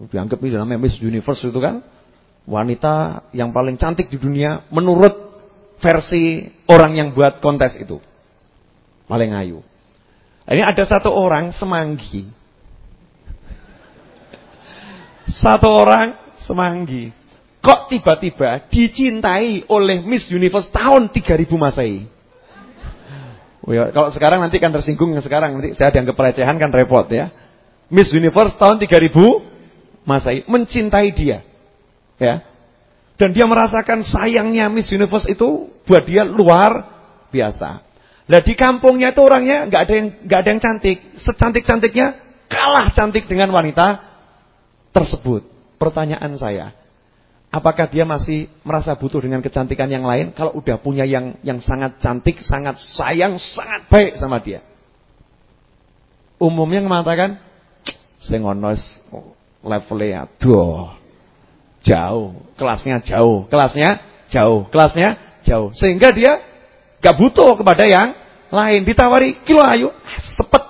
Dianggap ini namanya Miss Universe itu kan wanita yang paling cantik di dunia menurut versi orang yang buat kontes itu. Paling ayu. Ini ada satu orang semanggi. Satu orang semanggi. Kok tiba-tiba dicintai oleh Miss Universe tahun 3000 Masehi? Oh ya, kalau sekarang nanti kan tersinggung yang sekarang nanti saya dianggap pelecehan kan repot ya. Miss Universe tahun 3000 Masehi mencintai dia. Ya. Dan dia merasakan sayangnya Miss Universe itu buat dia luar biasa. Lah di kampungnya itu orangnya nggak ada yang nggak ada yang cantik. Secantik-cantiknya kalah cantik dengan wanita tersebut. Pertanyaan saya, apakah dia masih merasa butuh dengan kecantikan yang lain kalau udah punya yang yang sangat cantik, sangat sayang, sangat baik sama dia? Umumnya mengatakan sing ono levelnya aduh jauh, kelasnya jauh, kelasnya jauh, kelasnya jauh. Sehingga dia Gak butuh kepada yang lain. Ditawari kilo ayu, sepet.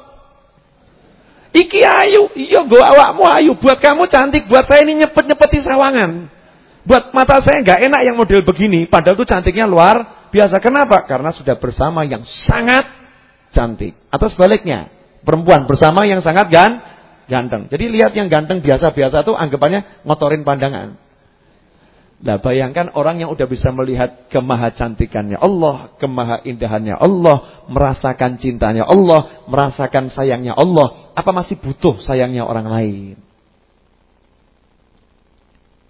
Iki ayu, iya gue awakmu ayu. Buat kamu cantik, buat saya ini nyepet-nyepeti sawangan. Buat mata saya gak enak yang model begini. Padahal tuh cantiknya luar biasa. Kenapa? Karena sudah bersama yang sangat cantik. Atau sebaliknya, perempuan bersama yang sangat gan ganteng. Jadi lihat yang ganteng biasa-biasa tuh anggapannya ngotorin pandangan. Nah bayangkan orang yang udah bisa melihat kemaha cantikannya Allah, kemaha indahannya Allah, merasakan cintanya Allah, merasakan sayangnya Allah. Apa masih butuh sayangnya orang lain?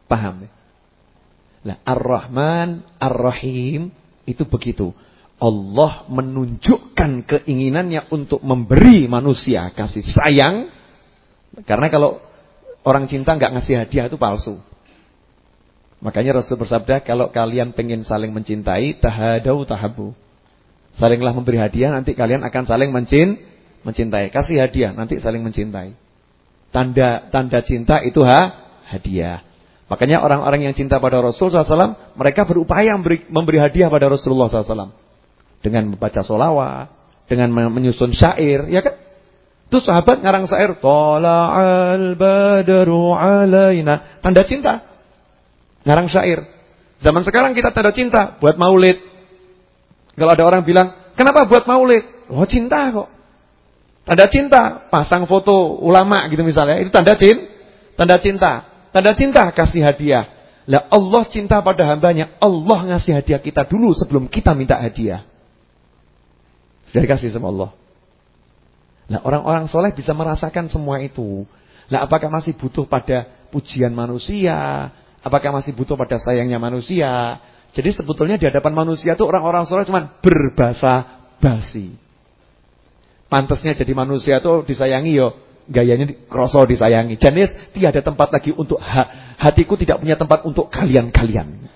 Paham ya? Nah, Ar-Rahman, Ar-Rahim itu begitu. Allah menunjukkan keinginannya untuk memberi manusia kasih sayang. Karena kalau orang cinta nggak ngasih hadiah itu palsu. Makanya Rasul bersabda, kalau kalian pengen saling mencintai, tahadau tahabu. Salinglah memberi hadiah, nanti kalian akan saling mencin, mencintai. Kasih hadiah, nanti saling mencintai. Tanda tanda cinta itu ha, hadiah. Makanya orang-orang yang cinta pada Rasul SAW, mereka berupaya memberi, memberi hadiah pada Rasulullah SAW. Dengan membaca solawat, dengan menyusun syair, ya kan? Itu sahabat ngarang syair, Tola'al badru alaina. Tanda cinta. Ngarang syair. Zaman sekarang kita tanda cinta buat maulid. Kalau ada orang bilang, kenapa buat maulid? Oh cinta kok. Tanda cinta, pasang foto ulama gitu misalnya. Itu tanda cinta. Tanda cinta. Tanda cinta kasih hadiah. Lah Allah cinta pada hambanya. Allah ngasih hadiah kita dulu sebelum kita minta hadiah. Sudah dikasih sama Allah. Nah orang-orang soleh bisa merasakan semua itu. Nah apakah masih butuh pada pujian manusia, Apakah masih butuh pada sayangnya manusia? Jadi sebetulnya di hadapan manusia itu orang-orang soleh cuma berbahasa basi. Pantasnya jadi manusia itu disayangi yo, gayanya kroso disayangi. Jenis tidak ada tempat lagi untuk ha, hatiku tidak punya tempat untuk kalian-kalian.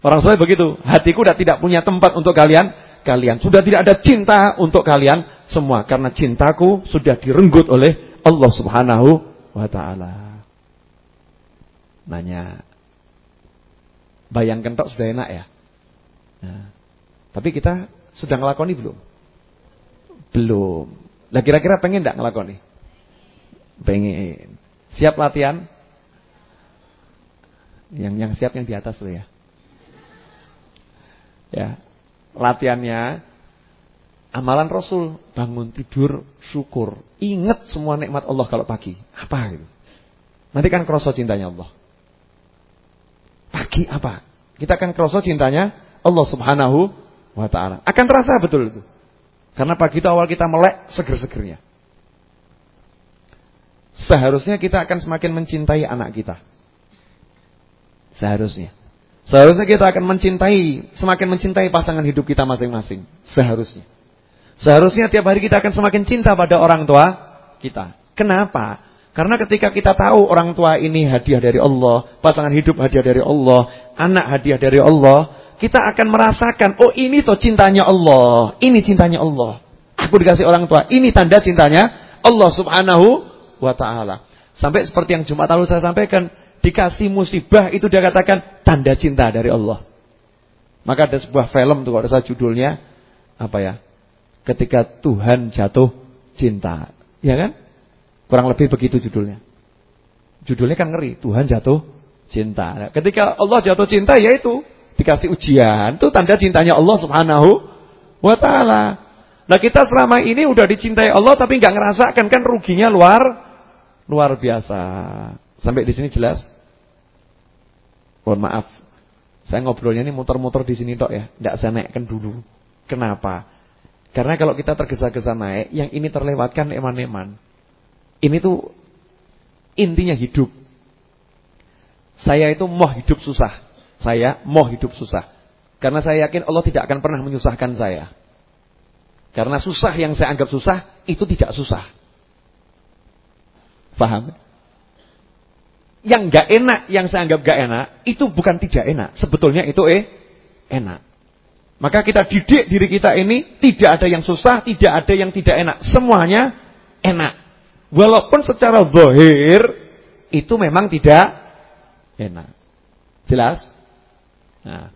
Orang soleh begitu, hatiku sudah tidak punya tempat untuk kalian, kalian. Sudah tidak ada cinta untuk kalian semua karena cintaku sudah direnggut oleh Allah Subhanahu wa taala. Nanya. Bayangkan tok sudah enak ya. Nah, tapi kita sudah ngelakoni belum? Belum. Lah kira-kira pengen enggak ngelakoni? Pengen. Siap latihan? Yang yang siap yang di atas loh ya. Ya. Latihannya amalan Rasul, bangun tidur syukur, ingat semua nikmat Allah kalau pagi. Apa itu? Nanti kan kerasa cintanya Allah. Pagi apa? Kita akan kerasa cintanya Allah Subhanahu wa taala. Akan terasa betul itu. Karena pagi itu awal kita melek seger-segernya. Seharusnya kita akan semakin mencintai anak kita. Seharusnya. Seharusnya kita akan mencintai, semakin mencintai pasangan hidup kita masing-masing. Seharusnya. Seharusnya tiap hari kita akan semakin cinta pada orang tua kita. Kenapa? Karena ketika kita tahu orang tua ini hadiah dari Allah, pasangan hidup hadiah dari Allah, anak hadiah dari Allah, kita akan merasakan, oh ini toh cintanya Allah, ini cintanya Allah. Aku dikasih orang tua, ini tanda cintanya Allah subhanahu wa ta'ala. Sampai seperti yang Jumat lalu saya sampaikan, dikasih musibah itu dia katakan tanda cinta dari Allah. Maka ada sebuah film tuh kalau saya judulnya apa ya? Ketika Tuhan jatuh cinta. Ya kan? Kurang lebih begitu judulnya. Judulnya kan ngeri, Tuhan jatuh cinta. Nah, ketika Allah jatuh cinta yaitu dikasih ujian, itu tanda cintanya Allah Subhanahu wa taala. Nah, kita selama ini udah dicintai Allah tapi nggak ngerasakan kan ruginya luar luar biasa. Sampai di sini jelas? Mohon maaf. Saya ngobrolnya ini muter-muter di sini tok ya, enggak saya naikkan dulu. Kenapa? Karena kalau kita tergesa-gesa naik, yang ini terlewatkan eman-eman. Ini tuh intinya hidup. Saya itu mau hidup susah. Saya mau hidup susah. Karena saya yakin Allah tidak akan pernah menyusahkan saya. Karena susah yang saya anggap susah itu tidak susah. Paham? Yang gak enak, yang saya anggap gak enak, itu bukan tidak enak. Sebetulnya itu eh enak. Maka kita didik diri kita ini tidak ada yang susah, tidak ada yang tidak enak. Semuanya enak. Walaupun secara zahir itu memang tidak enak. Jelas? Nah.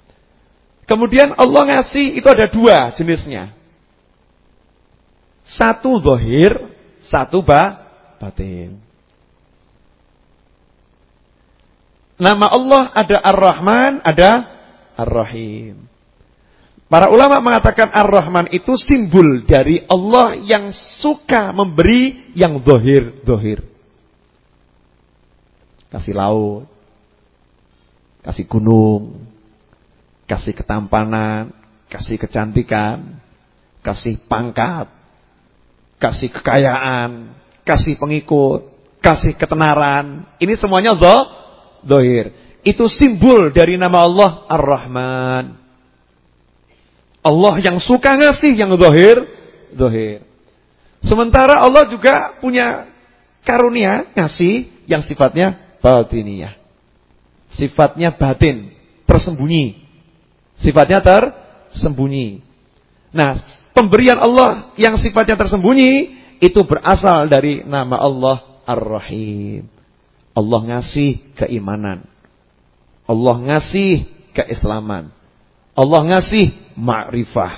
Kemudian Allah ngasih itu ada dua jenisnya. Satu zahir, satu ba batin. Nama Allah ada Ar-Rahman, ada Ar-Rahim. Para ulama mengatakan Ar-Rahman itu simbol dari Allah yang suka memberi yang dohir-dohir. Kasih laut, kasih gunung, kasih ketampanan, kasih kecantikan, kasih pangkat, kasih kekayaan, kasih pengikut, kasih ketenaran. Ini semuanya doh dohir. Itu simbol dari nama Allah Ar-Rahman. Allah yang suka ngasih yang dohir, dohir. Sementara Allah juga punya karunia ngasih yang sifatnya batiniyah. Sifatnya batin, tersembunyi. Sifatnya tersembunyi. Nah, pemberian Allah yang sifatnya tersembunyi itu berasal dari nama Allah Ar-Rahim. Allah ngasih keimanan. Allah ngasih keislaman. Allah ngasih ma'rifah.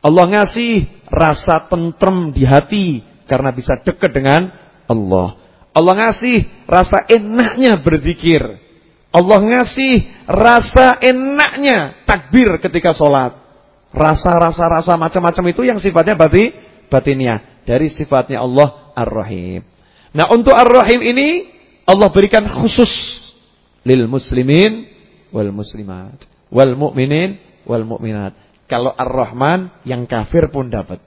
Allah ngasih rasa tentrem di hati karena bisa dekat dengan Allah. Allah ngasih rasa enaknya berzikir. Allah ngasih rasa enaknya takbir ketika sholat. Rasa-rasa-rasa macam-macam itu yang sifatnya bati, batinnya. Dari sifatnya Allah Ar-Rahim. Nah untuk Ar-Rahim ini Allah berikan khusus lil muslimin wal muslimat wal mu'minin wal mu'minat. Kalau Ar-Rahman yang kafir pun dapat.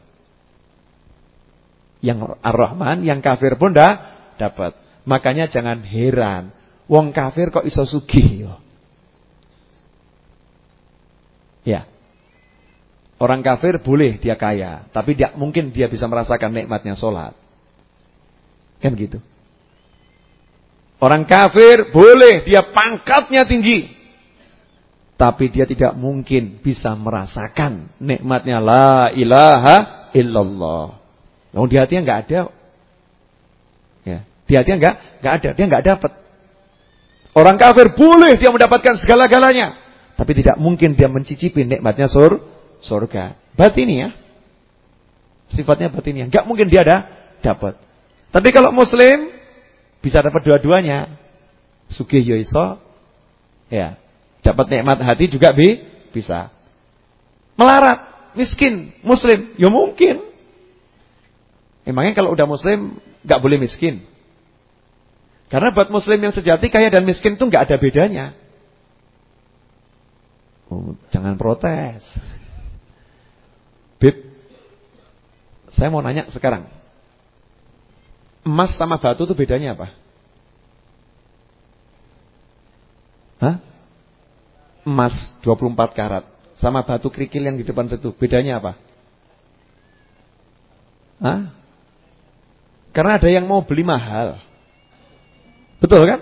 Yang Ar-Rahman yang kafir pun dah dapat. Makanya jangan heran, wong kafir kok iso sugih yo. Ya. Orang kafir boleh dia kaya, tapi dia mungkin dia bisa merasakan nikmatnya sholat. Kan gitu. Orang kafir boleh dia pangkatnya tinggi. Tapi dia tidak mungkin bisa merasakan nikmatnya la ilaha illallah. Lalu di hatinya enggak ada. Ya, di hatinya enggak enggak ada, dia enggak dapat. Orang kafir boleh dia mendapatkan segala-galanya, tapi tidak mungkin dia mencicipi nikmatnya sur surga. Batin ya. Sifatnya batin ya. Enggak mungkin dia ada dapat. Tapi kalau muslim bisa dapat dua-duanya. Sugih ya iso. Ya. Dapat nikmat hati juga bi bisa. Melarat, miskin, muslim, ya mungkin. Emangnya kalau udah muslim nggak boleh miskin? Karena buat muslim yang sejati kaya dan miskin itu nggak ada bedanya. Oh, jangan protes. Bib, saya mau nanya sekarang. Emas sama batu itu bedanya apa? Hah? Emas 24 karat sama batu kerikil yang di depan situ, bedanya apa? Hah? Karena ada yang mau beli mahal. Betul kan?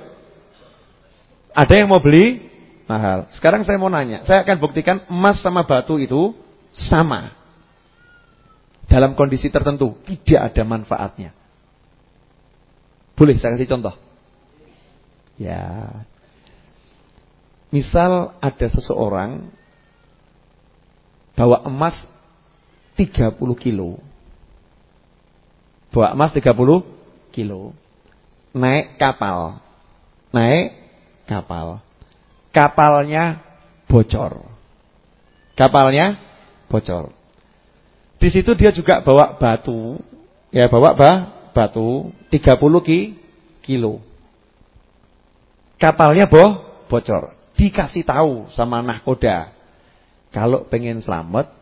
Ada yang mau beli mahal. Sekarang saya mau nanya, saya akan buktikan emas sama batu itu sama. Dalam kondisi tertentu, tidak ada manfaatnya. Boleh saya kasih contoh? Ya. Misal ada seseorang bawa emas 30 kilo. Bawa emas 30 kilo. Naik kapal. Naik kapal. Kapalnya bocor. Kapalnya bocor. Di situ dia juga bawa batu, ya bawa bah, batu 30 ki, kilo. Kapalnya boh, bocor. Dikasih tahu sama nahkoda. Kalau pengen selamat,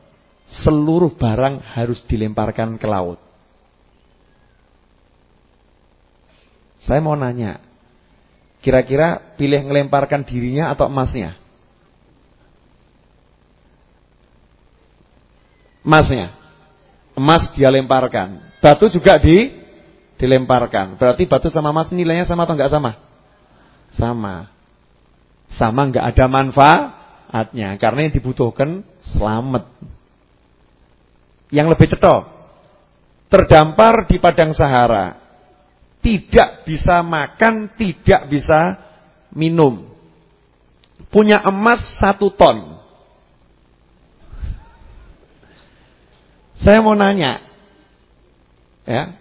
seluruh barang harus dilemparkan ke laut. Saya mau nanya, kira-kira pilih ngelemparkan dirinya atau emasnya? Emasnya. Emas dia lemparkan. Batu juga di dilemparkan. Berarti batu sama emas nilainya sama atau enggak sama? Sama. Sama enggak ada manfaatnya karena yang dibutuhkan selamat. Yang lebih cetok. Terdampar di padang Sahara. Tidak bisa makan, tidak bisa minum. Punya emas satu ton. Saya mau nanya, ya,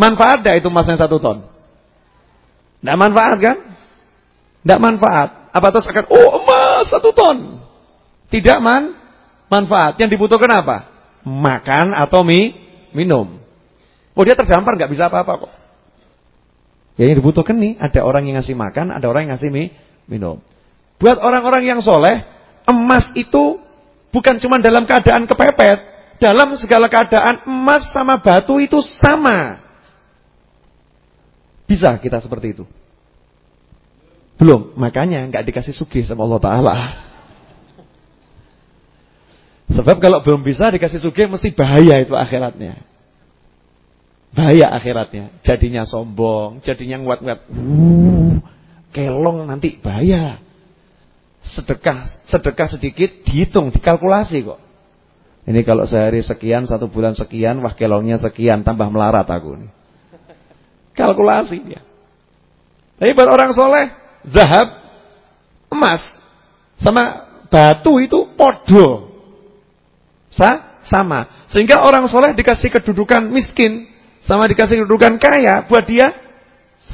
manfaat itu emasnya satu ton? Tidak manfaat kan? Tidak manfaat. Apa terus akan, oh emas satu ton? Tidak man, manfaat. Yang dibutuhkan apa? Makan atau mi, minum. Oh dia terdampar nggak bisa apa-apa kok. Ya yang dibutuhkan nih, ada orang yang ngasih makan, ada orang yang ngasih mi, minum. Buat orang-orang yang soleh, emas itu Bukan cuma dalam keadaan kepepet, dalam segala keadaan emas sama batu itu sama. Bisa kita seperti itu? Belum, makanya nggak dikasih sugih sama Allah Taala. Sebab kalau belum bisa dikasih sugih mesti bahaya itu akhiratnya. Bahaya akhiratnya. Jadinya sombong, jadinya nguat-nguat. Uh, kelong nanti bahaya sedekah sedekah sedikit dihitung, dikalkulasi kok. Ini kalau sehari sekian, satu bulan sekian, wah kelongnya sekian, tambah melarat aku nih. Kalkulasi dia. Tapi buat orang soleh, zahab, emas, sama batu itu podo. Sa, sama. Sehingga orang soleh dikasih kedudukan miskin, sama dikasih kedudukan kaya, buat dia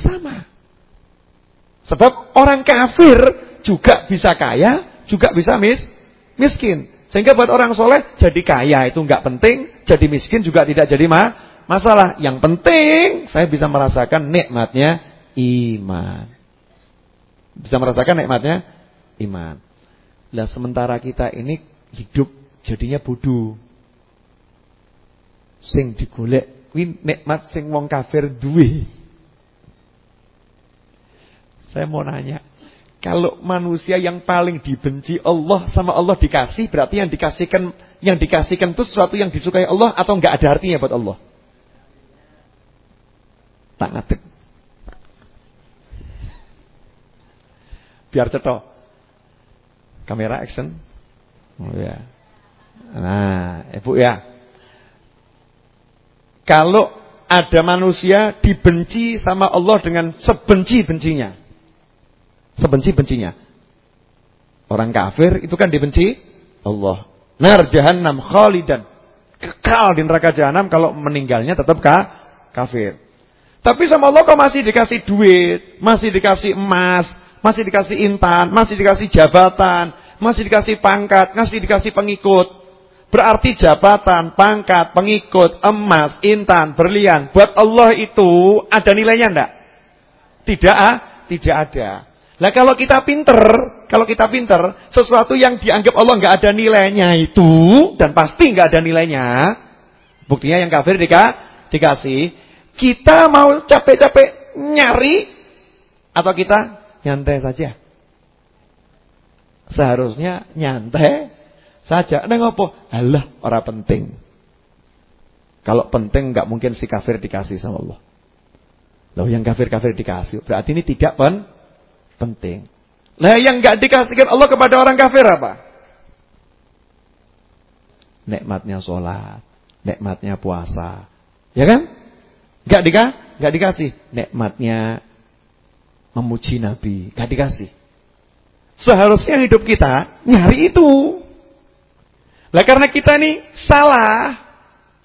sama. Sebab orang kafir juga bisa kaya, juga bisa mis miskin. Sehingga buat orang soleh jadi kaya itu nggak penting, jadi miskin juga tidak jadi ma masalah. Yang penting saya bisa merasakan nikmatnya iman. Bisa merasakan nikmatnya iman. Lah sementara kita ini hidup jadinya bodoh. Sing digolek kuwi nikmat sing wong kafir duwe. Saya mau nanya, kalau manusia yang paling dibenci Allah sama Allah dikasih, berarti yang dikasihkan yang dikasihkan itu sesuatu yang disukai Allah atau enggak ada artinya buat Allah? Tak ngadeg. Biar cetok. Kamera action. Oh ya. Nah, Ibu ya. Kalau ada manusia dibenci sama Allah dengan sebenci-bencinya. Sebenci-bencinya. Orang kafir itu kan dibenci Allah. Nar jahannam khalidan. Kekal di neraka jahanam kalau meninggalnya tetap ka kafir. Tapi sama Allah kok masih dikasih duit, masih dikasih emas, masih dikasih intan, masih dikasih jabatan, masih dikasih pangkat, masih dikasih pengikut. Berarti jabatan, pangkat, pengikut, emas, intan, berlian. Buat Allah itu ada nilainya enggak? Tidak, ah? tidak ada. Nah kalau kita pinter, kalau kita pinter, sesuatu yang dianggap Allah nggak ada nilainya itu dan pasti nggak ada nilainya. Buktinya yang kafir dika, dikasih, kita mau capek-capek nyari atau kita nyantai saja. Seharusnya nyantai saja. Neng apa? Allah orang penting. Kalau penting nggak mungkin si kafir dikasih sama Allah. Loh yang kafir-kafir dikasih, berarti ini tidak pen penting. Nah yang nggak dikasihkan Allah kepada orang kafir apa? Nikmatnya sholat, nikmatnya puasa, ya kan? Gak dika, gak dikasih. Nikmatnya memuji Nabi, gak dikasih. Seharusnya hidup kita nyari itu. Lah karena kita ini salah,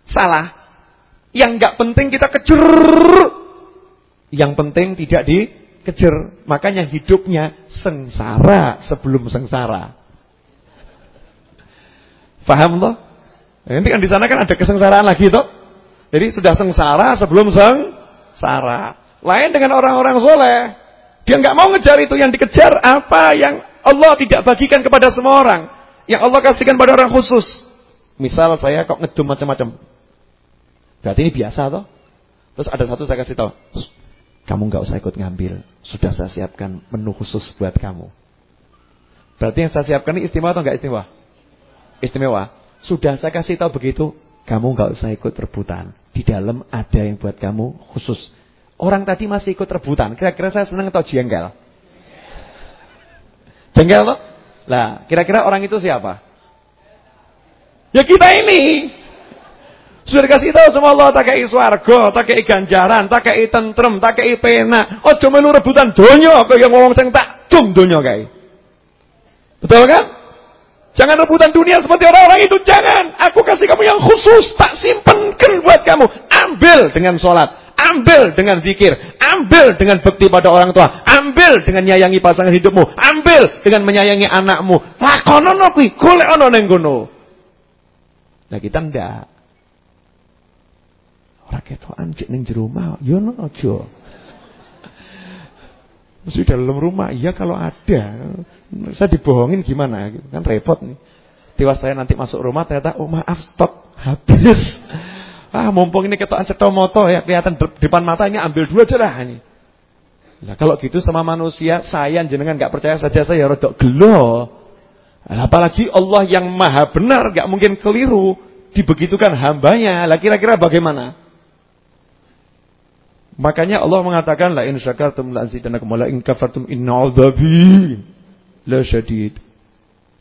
salah. Yang nggak penting kita kejar. Yang penting tidak di kejar. Makanya hidupnya sengsara sebelum sengsara. Faham toh? Nanti kan di sana kan ada kesengsaraan lagi toh. Jadi sudah sengsara sebelum sengsara. Lain dengan orang-orang soleh. Dia nggak mau ngejar itu yang dikejar apa yang Allah tidak bagikan kepada semua orang. Yang Allah kasihkan pada orang khusus. Misal saya kok ngedum macam-macam. Berarti ini biasa toh. Terus ada satu saya kasih tahu. Kamu nggak usah ikut ngambil. Sudah saya siapkan menu khusus buat kamu. Berarti yang saya siapkan ini istimewa atau nggak istimewa? Istimewa. Sudah saya kasih tahu begitu, Kamu nggak usah ikut rebutan. Di dalam ada yang buat kamu khusus. Orang tadi masih ikut rebutan. Kira-kira saya senang atau jengkel? Jengkel loh? Lah, kira-kira orang itu siapa? Ya kita ini. Sudah dikasih tahu sama Allah tak kei swarga, tak kei ganjaran, tak kei tentrem, tak kei pena. Ojo melu rebutan donya apa yang ngomong sing tak cum donya kae. Betul kan? Jangan rebutan dunia seperti orang-orang itu, jangan. Aku kasih kamu yang khusus, tak simpenkan buat kamu. Ambil dengan sholat, ambil dengan zikir, ambil dengan bekti pada orang tua, ambil dengan nyayangi pasangan hidupmu, ambil dengan menyayangi anakmu. Lakono kuwi, golek ana ning kono. Nah kita ndak. Ora ketokan cek ning jero omah, yo ya aja. Mesti dalam rumah, iya kalau ada. Saya dibohongin gimana? Kan repot nih. Tiwas saya nanti masuk rumah ternyata, oh maaf stok habis. Ah mumpung ini ketokan cetok moto ya kelihatan depan matanya ambil dua aja lah ini. Nah kalau gitu sama manusia saya jenengan nggak percaya saja saya rodok gelo. Apalagi Allah yang maha benar nggak mungkin keliru dibegitukan hambanya. Lah kira-kira bagaimana? Makanya Allah mengatakan la in syakartum la azidannakum wa la in kafartum inna adzabi la syadid.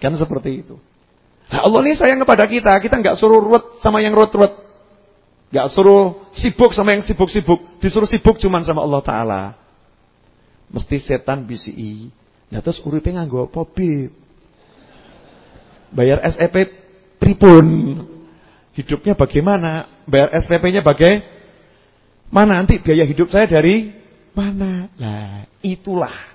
Kan seperti itu. Nah, Allah ini sayang kepada kita, kita enggak suruh ruwet sama yang ruwet-ruwet. Enggak suruh sibuk sama yang sibuk-sibuk, disuruh sibuk cuman sama Allah taala. Mesti setan BCI. Nah terus uripe nganggo apa, Bayar SPP pripun? Hidupnya bagaimana? Bayar SPP-nya bagaimana? Mana nanti biaya hidup saya dari mana? Nah, itulah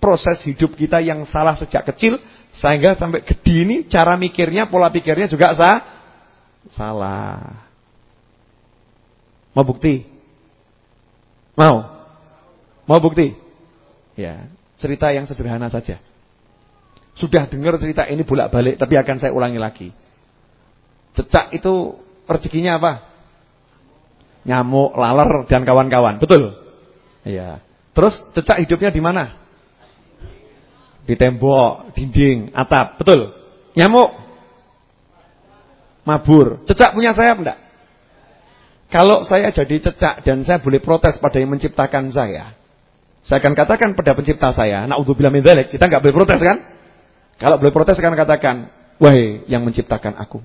proses hidup kita yang salah sejak kecil sehingga sampai gede ini cara mikirnya, pola pikirnya juga sah salah. Mau bukti? Mau? Mau bukti? Ya, cerita yang sederhana saja. Sudah dengar cerita ini bolak-balik tapi akan saya ulangi lagi. Cecak itu rezekinya apa? Nyamuk, laler dan kawan-kawan. Betul? Iya. Terus cecak hidupnya di mana? Di tembok, dinding, atap. Betul? Nyamuk mabur. Cecak punya sayap enggak? Kalau saya jadi cecak dan saya boleh protes pada yang menciptakan saya. Saya akan katakan pada pencipta saya, naudzubillah min dzalik, kita enggak boleh protes kan? Kalau boleh protes akan katakan, "Wahai yang menciptakan aku,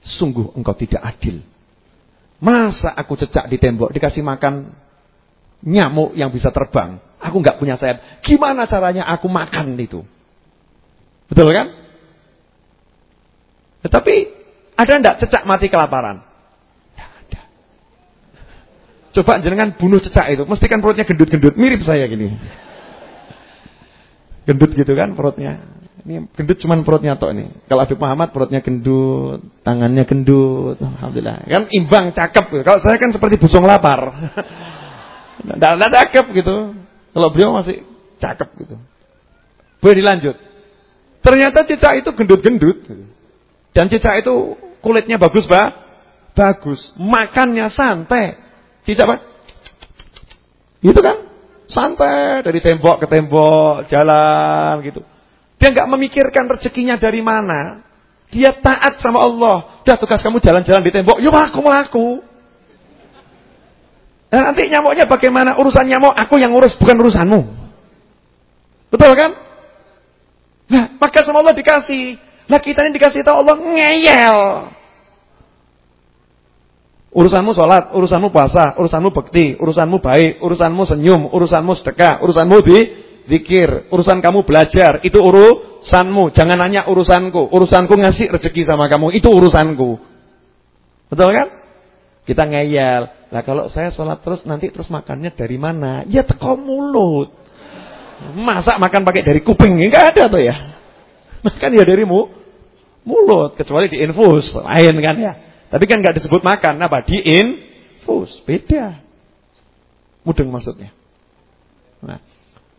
sungguh engkau tidak adil." Masa aku cecak di tembok dikasih makan nyamuk yang bisa terbang. Aku nggak punya sayap. Gimana caranya aku makan itu? Betul kan? Tetapi ada ndak cecak mati kelaparan? Tidak ada. Coba jenengan bunuh cecak itu, mesti kan perutnya gendut-gendut, mirip saya gini. Gendut gitu kan perutnya. Ini gendut cuman perutnya tok ini. Kalau Habib Muhammad perutnya gendut, tangannya gendut. Alhamdulillah. Kan imbang, cakep. Kalau saya kan seperti busung lapar. [laughs] Tidak cakep gitu. Kalau beliau masih cakep gitu. Boleh dilanjut. Ternyata cicak itu gendut-gendut. Dan cicak itu kulitnya bagus, Pak. Bagus. Makannya santai. Cicak, Pak. Gitu kan? Santai dari tembok ke tembok, jalan gitu. Dia nggak memikirkan rezekinya dari mana. Dia taat sama Allah. Udah tugas kamu jalan-jalan di tembok. Yuk aku aku. Dan nanti nyamuknya bagaimana? Urusan nyamuk aku yang urus bukan urusanmu. Betul kan? Nah, maka sama Allah dikasih. Nah kita ini dikasih tahu Allah ngeyel. Urusanmu sholat, urusanmu puasa, urusanmu bekti, urusanmu baik, urusanmu senyum, urusanmu sedekah, urusanmu di zikir, urusan kamu belajar, itu urusanmu. Jangan nanya urusanku. Urusanku ngasih rezeki sama kamu, itu urusanku. Betul kan? Kita ngeyel. Lah kalau saya sholat terus nanti terus makannya dari mana? Ya teko mulut. Masa makan pakai dari kuping? Enggak ada tuh ya. Makan ya dari mu, mulut. Kecuali di infus. Lain kan ya. Tapi kan nggak disebut makan. Apa? Di infus. Beda. Mudeng maksudnya.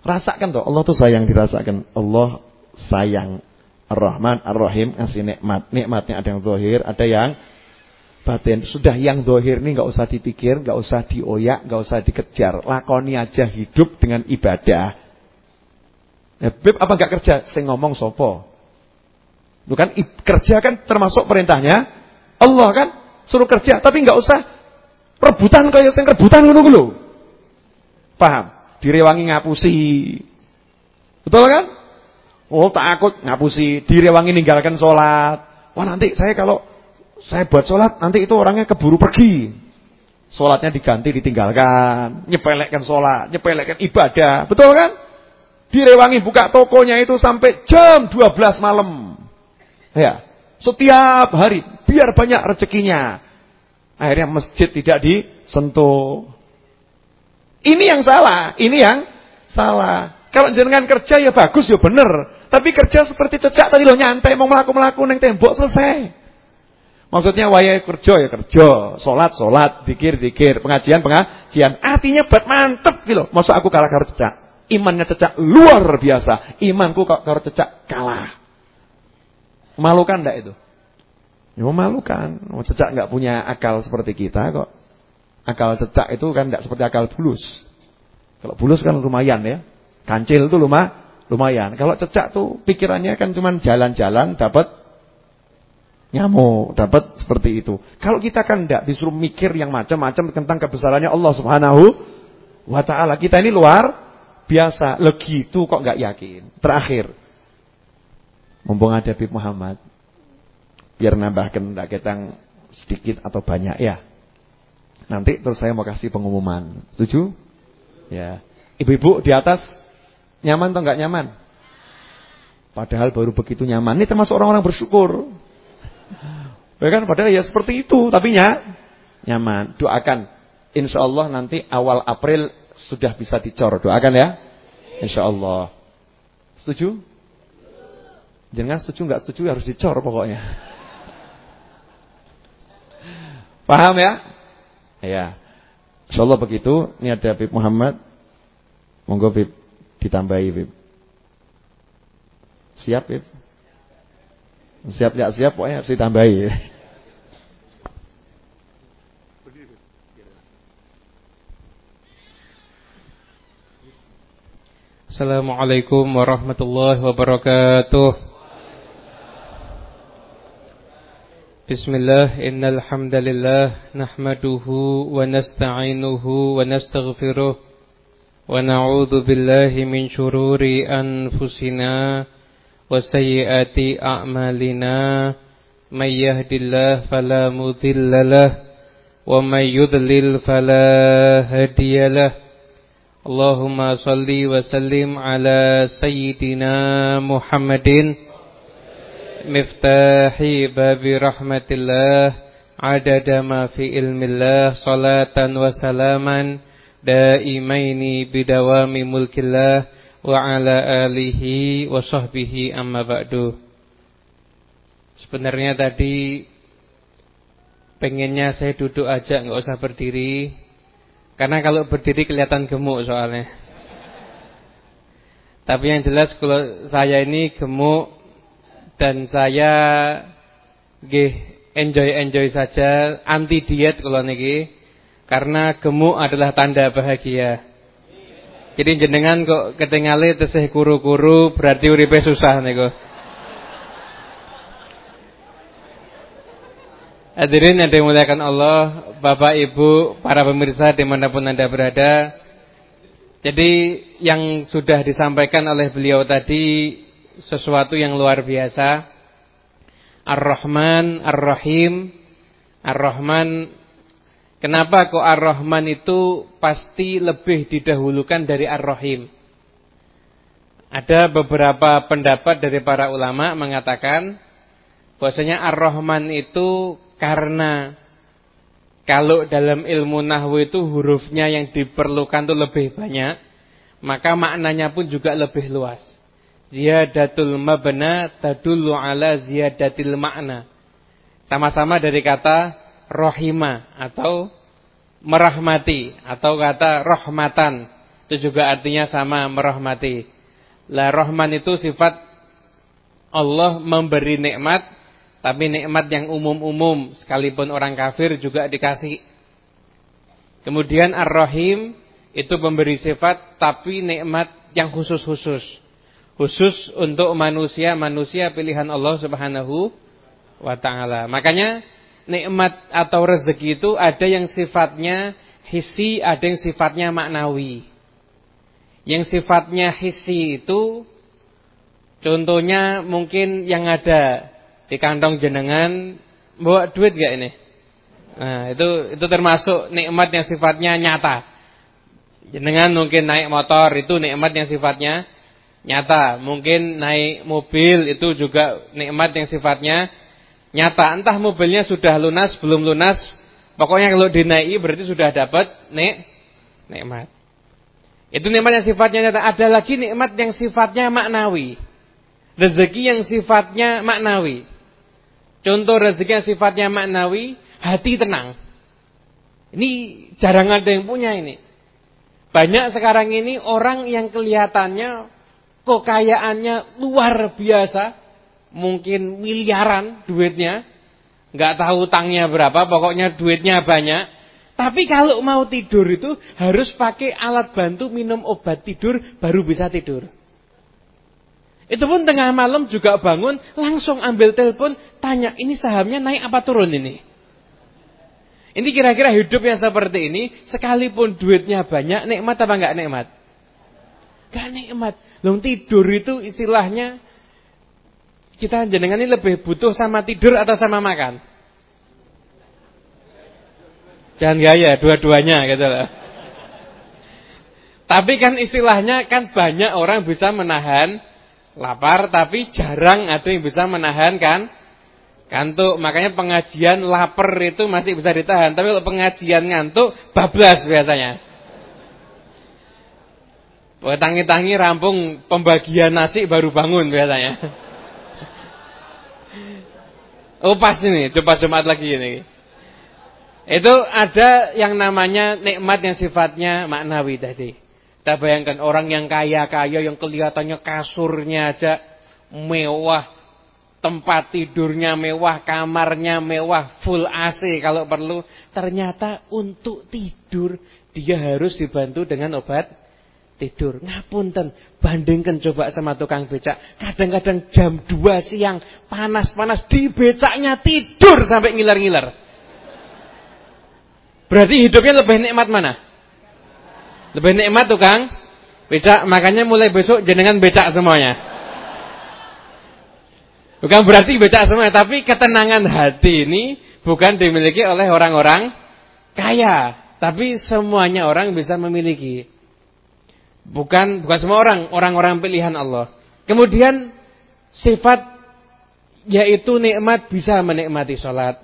Rasakan toh, Allah tuh sayang dirasakan. Allah sayang. Ar-Rahman, Ar-Rahim ngasih nikmat. Nikmatnya ada yang zahir, ada yang batin. Sudah yang zahir ini nggak usah dipikir, nggak usah dioyak, nggak usah dikejar. Lakoni aja hidup dengan ibadah. Ya, Beb apa nggak kerja? Saya ngomong sopo. Lu kan kerja kan termasuk perintahnya Allah kan? suruh kerja, tapi nggak usah rebutan kayak yang rebutan ngono. Paham? Direwangi ngapusi. Betul kan? Oh, takut ngapusi, direwangi ninggalkan sholat. Wah, nanti saya kalau saya buat sholat, nanti itu orangnya keburu pergi. Sholatnya diganti, ditinggalkan. Nyepelekkan sholat, nyepelekkan ibadah. Betul kan? Direwangi buka tokonya itu sampai jam 12 malam. Ya. Setiap hari biar banyak rezekinya. Akhirnya masjid tidak disentuh. Ini yang salah, ini yang salah. Kalau jenengan kerja ya bagus ya bener. Tapi kerja seperti cecak tadi lo nyantai mau melaku-melaku neng tembok selesai. Maksudnya wayai kerja ya kerja, salat salat, dikir dikir, pengajian pengajian. Artinya buat mantep gitu. Masuk aku kalah karo cecak. Imannya cecak luar biasa. Imanku karo cecak kalah. Malukan enggak itu? Ya memalukan. Cecak enggak punya akal seperti kita kok. Akal cecak itu kan enggak seperti akal bulus. Kalau bulus kan lumayan ya. Kancil itu lumah, lumayan. Kalau cecak tuh pikirannya kan cuma jalan-jalan dapat nyamuk, dapat seperti itu. Kalau kita kan enggak disuruh mikir yang macam-macam tentang kebesarannya Allah Subhanahu wa taala. Kita ini luar biasa. Legi itu kok enggak yakin. Terakhir, Mumpung ada Bib Muhammad. Biar nambahkan ketang sedikit atau banyak ya. Nanti terus saya mau kasih pengumuman. Setuju? Ya. Ibu-ibu di atas nyaman atau enggak nyaman? Padahal baru begitu nyaman. Ini termasuk orang-orang bersyukur. Ya kan padahal ya seperti itu, tapi ya nyaman. Doakan. Insya Allah nanti awal April sudah bisa dicor. Doakan ya. Insya Allah. Setuju? Jangan setuju nggak setuju harus dicor pokoknya. Paham ya? Ya. Insyaallah begitu. Ini ada Bib Muhammad. Monggo Bib ditambahi Bib. Siap Bib? Siap ya siap pokoknya harus ditambahi. Assalamualaikum warahmatullahi wabarakatuh. بسم الله إن الحمد لله نحمده ونستعينه ونستغفره ونعوذ بالله من شرور أنفسنا وسيئات أعمالنا. من يهد الله فلا مضل له ومن يضلل فلا هادي له. اللهم صل وسلم على سيدنا محمد. miftahi babi rahmatillah adada ma fi ilmillah salatan wa salaman daimaini bidawami mulkillah wa ala alihi wa sahbihi amma ba'du Sebenarnya tadi pengennya saya duduk aja nggak usah berdiri karena kalau berdiri kelihatan gemuk soalnya. Tapi yang jelas kalau saya ini gemuk dan saya nggih enjoy-enjoy saja, anti diet kalau niki. Karena gemuk adalah tanda bahagia. Jadi jenengan kok ketinggali tesih kuru-kuru berarti uripe susah niku. Hadirin yang dimuliakan Allah, Bapak Ibu, para pemirsa di mana pun Anda berada. Jadi yang sudah disampaikan oleh beliau tadi sesuatu yang luar biasa. Ar-Rahman, Ar-Rahim. Ar-Rahman Kenapa kok Ar-Rahman itu pasti lebih didahulukan dari Ar-Rahim? Ada beberapa pendapat dari para ulama mengatakan bahwasanya Ar-Rahman itu karena kalau dalam ilmu nahwu itu hurufnya yang diperlukan itu lebih banyak, maka maknanya pun juga lebih luas. Ziyadatul mabna tadullu ala ziyadatil makna. Sama-sama dari kata rohima atau merahmati atau kata rohmatan. Itu juga artinya sama merahmati. La rohman itu sifat Allah memberi nikmat tapi nikmat yang umum-umum sekalipun orang kafir juga dikasih. Kemudian Ar-Rahim itu memberi sifat tapi nikmat yang khusus-khusus khusus untuk manusia-manusia pilihan Allah Subhanahu wa taala. Makanya nikmat atau rezeki itu ada yang sifatnya hisi, ada yang sifatnya maknawi. Yang sifatnya hisi itu contohnya mungkin yang ada di kantong jenengan bawa duit gak ini? Nah, itu itu termasuk nikmat yang sifatnya nyata. Jenengan mungkin naik motor itu nikmat yang sifatnya nyata. Mungkin naik mobil itu juga nikmat yang sifatnya nyata. Entah mobilnya sudah lunas, belum lunas. Pokoknya kalau dinaiki berarti sudah dapat nik nikmat. Itu nikmat yang sifatnya nyata. Ada lagi nikmat yang sifatnya maknawi. Rezeki yang sifatnya maknawi. Contoh rezeki yang sifatnya maknawi, hati tenang. Ini jarang ada yang punya ini. Banyak sekarang ini orang yang kelihatannya kekayaannya luar biasa, mungkin miliaran duitnya, nggak tahu utangnya berapa, pokoknya duitnya banyak. Tapi kalau mau tidur itu harus pakai alat bantu minum obat tidur baru bisa tidur. Itu pun tengah malam juga bangun, langsung ambil telepon, tanya, ini sahamnya naik apa turun ini? Ini kira-kira hidup yang seperti ini, sekalipun duitnya banyak, nikmat apa enggak nikmat? Enggak nikmat. Long tidur itu istilahnya, kita jenengan ini lebih butuh sama tidur atau sama makan? Jangan gaya, dua-duanya gitu loh. Tapi kan istilahnya kan banyak orang bisa menahan lapar tapi jarang ada yang bisa menahan kan kantuk. Makanya pengajian lapar itu masih bisa ditahan, tapi kalau pengajian ngantuk bablas biasanya. Tangi-tangi rampung pembagian nasi baru bangun biasanya. [laughs] Oh pas ini, coba Jumat lagi ini. Itu ada yang namanya nikmat yang sifatnya maknawi tadi. Kita bayangkan orang yang kaya-kaya yang kelihatannya kasurnya aja mewah, tempat tidurnya mewah, kamarnya mewah, full AC kalau perlu. Ternyata untuk tidur dia harus dibantu dengan obat tidur. Ngapunten, bandingkan coba sama tukang becak. Kadang-kadang jam 2 siang panas-panas di becaknya tidur sampai ngiler-ngiler. Berarti hidupnya lebih nikmat mana? Lebih nikmat tuh Kang. Becak, makanya mulai besok jenengan becak semuanya. Bukan berarti becak semuanya, tapi ketenangan hati ini bukan dimiliki oleh orang-orang kaya, tapi semuanya orang bisa memiliki. Bukan bukan semua orang, orang-orang pilihan Allah. Kemudian sifat yaitu nikmat bisa menikmati sholat.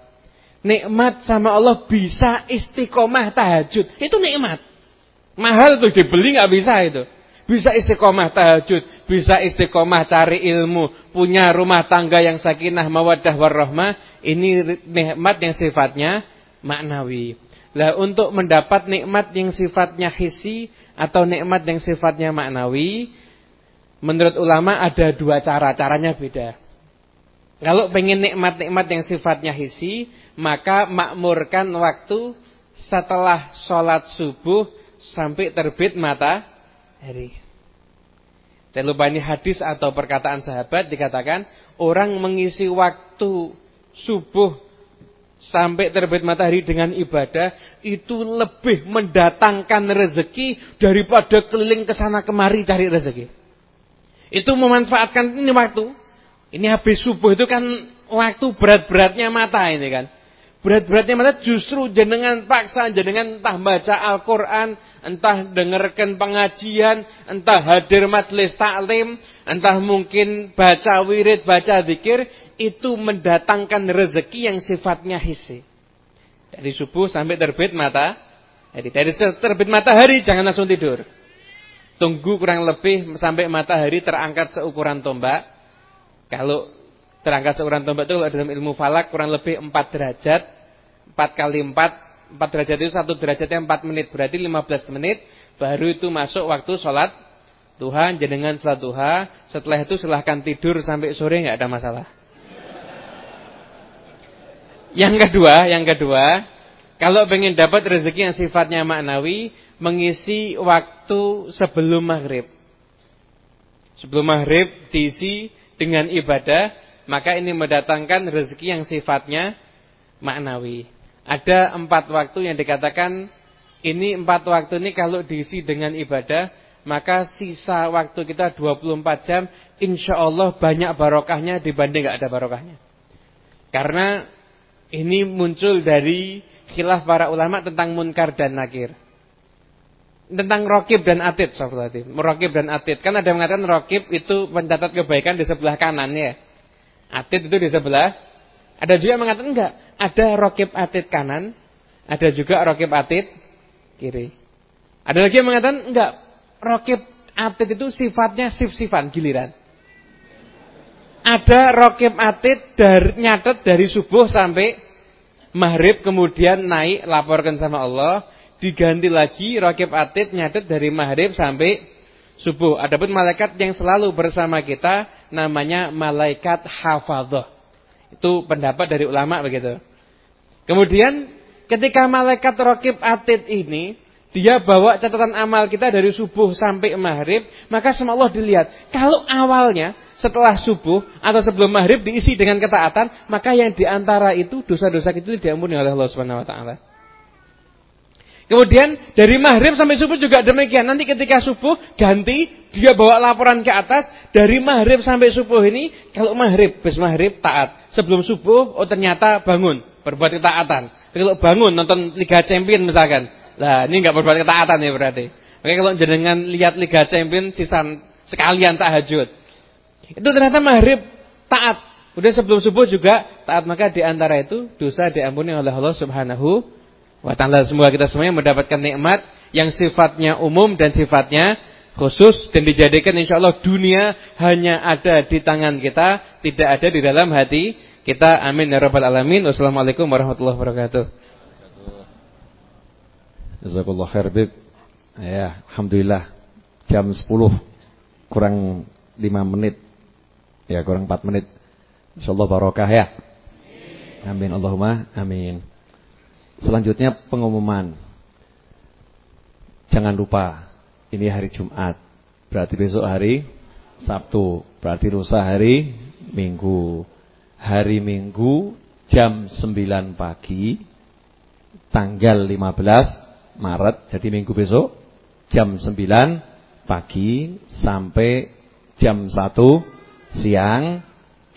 Nikmat sama Allah bisa istiqomah tahajud. Itu nikmat. Mahal tuh dibeli nggak bisa itu. Bisa istiqomah tahajud, bisa istiqomah cari ilmu, punya rumah tangga yang sakinah mawaddah warahmah, ini nikmat yang sifatnya maknawi. Lah untuk mendapat nikmat yang sifatnya hisi atau nikmat yang sifatnya maknawi, menurut ulama ada dua cara, caranya beda. Kalau pengen nikmat-nikmat yang sifatnya hisi, maka makmurkan waktu setelah sholat subuh sampai terbit matahari. Saya lupa ini hadis atau perkataan sahabat dikatakan orang mengisi waktu subuh sampai terbit matahari dengan ibadah itu lebih mendatangkan rezeki daripada keliling ke sana kemari cari rezeki. Itu memanfaatkan ini waktu. Ini habis subuh itu kan waktu berat-beratnya mata ini kan. Berat-beratnya mana justru jenengan paksa, jenengan entah baca Al-Quran, entah dengarkan pengajian, entah hadir majelis taklim, entah mungkin baca wirid, baca zikir, itu mendatangkan rezeki yang sifatnya hisi. Dari subuh sampai terbit mata, jadi dari terbit matahari jangan langsung tidur. Tunggu kurang lebih sampai matahari terangkat seukuran tombak. Kalau Terangkat seorang tombak itu dalam ilmu falak kurang lebih 4 derajat. 4 kali 4, 4 derajat itu satu derajatnya 4 menit, berarti 15 menit. Baru itu masuk waktu sholat duha, jenengan sholat duha. Setelah itu silahkan tidur sampai sore nggak ada masalah. Yang kedua, yang kedua, kalau pengen dapat rezeki yang sifatnya maknawi, mengisi waktu sebelum maghrib. Sebelum maghrib diisi dengan ibadah maka ini mendatangkan rezeki yang sifatnya maknawi. Ada empat waktu yang dikatakan ini empat waktu ini kalau diisi dengan ibadah maka sisa waktu kita 24 jam insya Allah banyak barokahnya dibanding nggak ada barokahnya. Karena ini muncul dari khilaf para ulama tentang munkar dan nakir. Tentang rokib dan atid, sahabat Rokib dan atid. Kan ada yang mengatakan rokib itu pencatat kebaikan di sebelah kanan ya. Atid itu di sebelah. Ada juga yang mengatakan enggak. Ada rokib atid kanan. Ada juga rokib atid kiri. Ada lagi yang mengatakan enggak. Rokib atid itu sifatnya sif-sifan, giliran. Ada rokib atid dari, nyatet dari subuh sampai maghrib kemudian naik laporkan sama Allah diganti lagi rokib atid nyatet dari maghrib sampai subuh. Adapun malaikat yang selalu bersama kita namanya malaikat hafadhah. Itu pendapat dari ulama begitu. Kemudian ketika malaikat rokib atid ini dia bawa catatan amal kita dari subuh sampai maghrib, maka sama Allah dilihat. Kalau awalnya setelah subuh atau sebelum maghrib diisi dengan ketaatan, maka yang di antara itu dosa-dosa itu diampuni oleh Allah Subhanahu Wa Taala. Kemudian dari maghrib sampai subuh juga demikian. Nanti ketika subuh ganti dia bawa laporan ke atas dari maghrib sampai subuh ini. Kalau maghrib, bis maghrib taat. Sebelum subuh, oh ternyata bangun berbuat ketaatan. Kalau bangun nonton Liga Champion misalkan, lah ini nggak berbuat ketaatan ya berarti. Oke kalau jenengan lihat Liga Champion sisan sekalian tahajud. Itu ternyata maghrib taat. Kemudian sebelum subuh juga taat maka di antara itu dosa diampuni oleh Allah Subhanahu wa ta'ala semoga kita semuanya mendapatkan nikmat yang sifatnya umum dan sifatnya khusus dan dijadikan insya Allah dunia hanya ada di tangan kita, tidak ada di dalam hati kita. Amin ya rabbal alamin. Wassalamualaikum warahmatullahi wabarakatuh. Jazakallah khair bib. Ya, alhamdulillah. Jam 10 kurang 5 menit. Ya, kurang 4 menit. Insyaallah barokah ya. Amin Allahumma amin. Selanjutnya pengumuman. Jangan lupa, ini hari Jumat. Berarti besok hari Sabtu. Berarti lusa hari Minggu. Hari Minggu jam 9 pagi tanggal 15 Maret. Jadi Minggu besok jam 9 pagi sampai jam 1 siang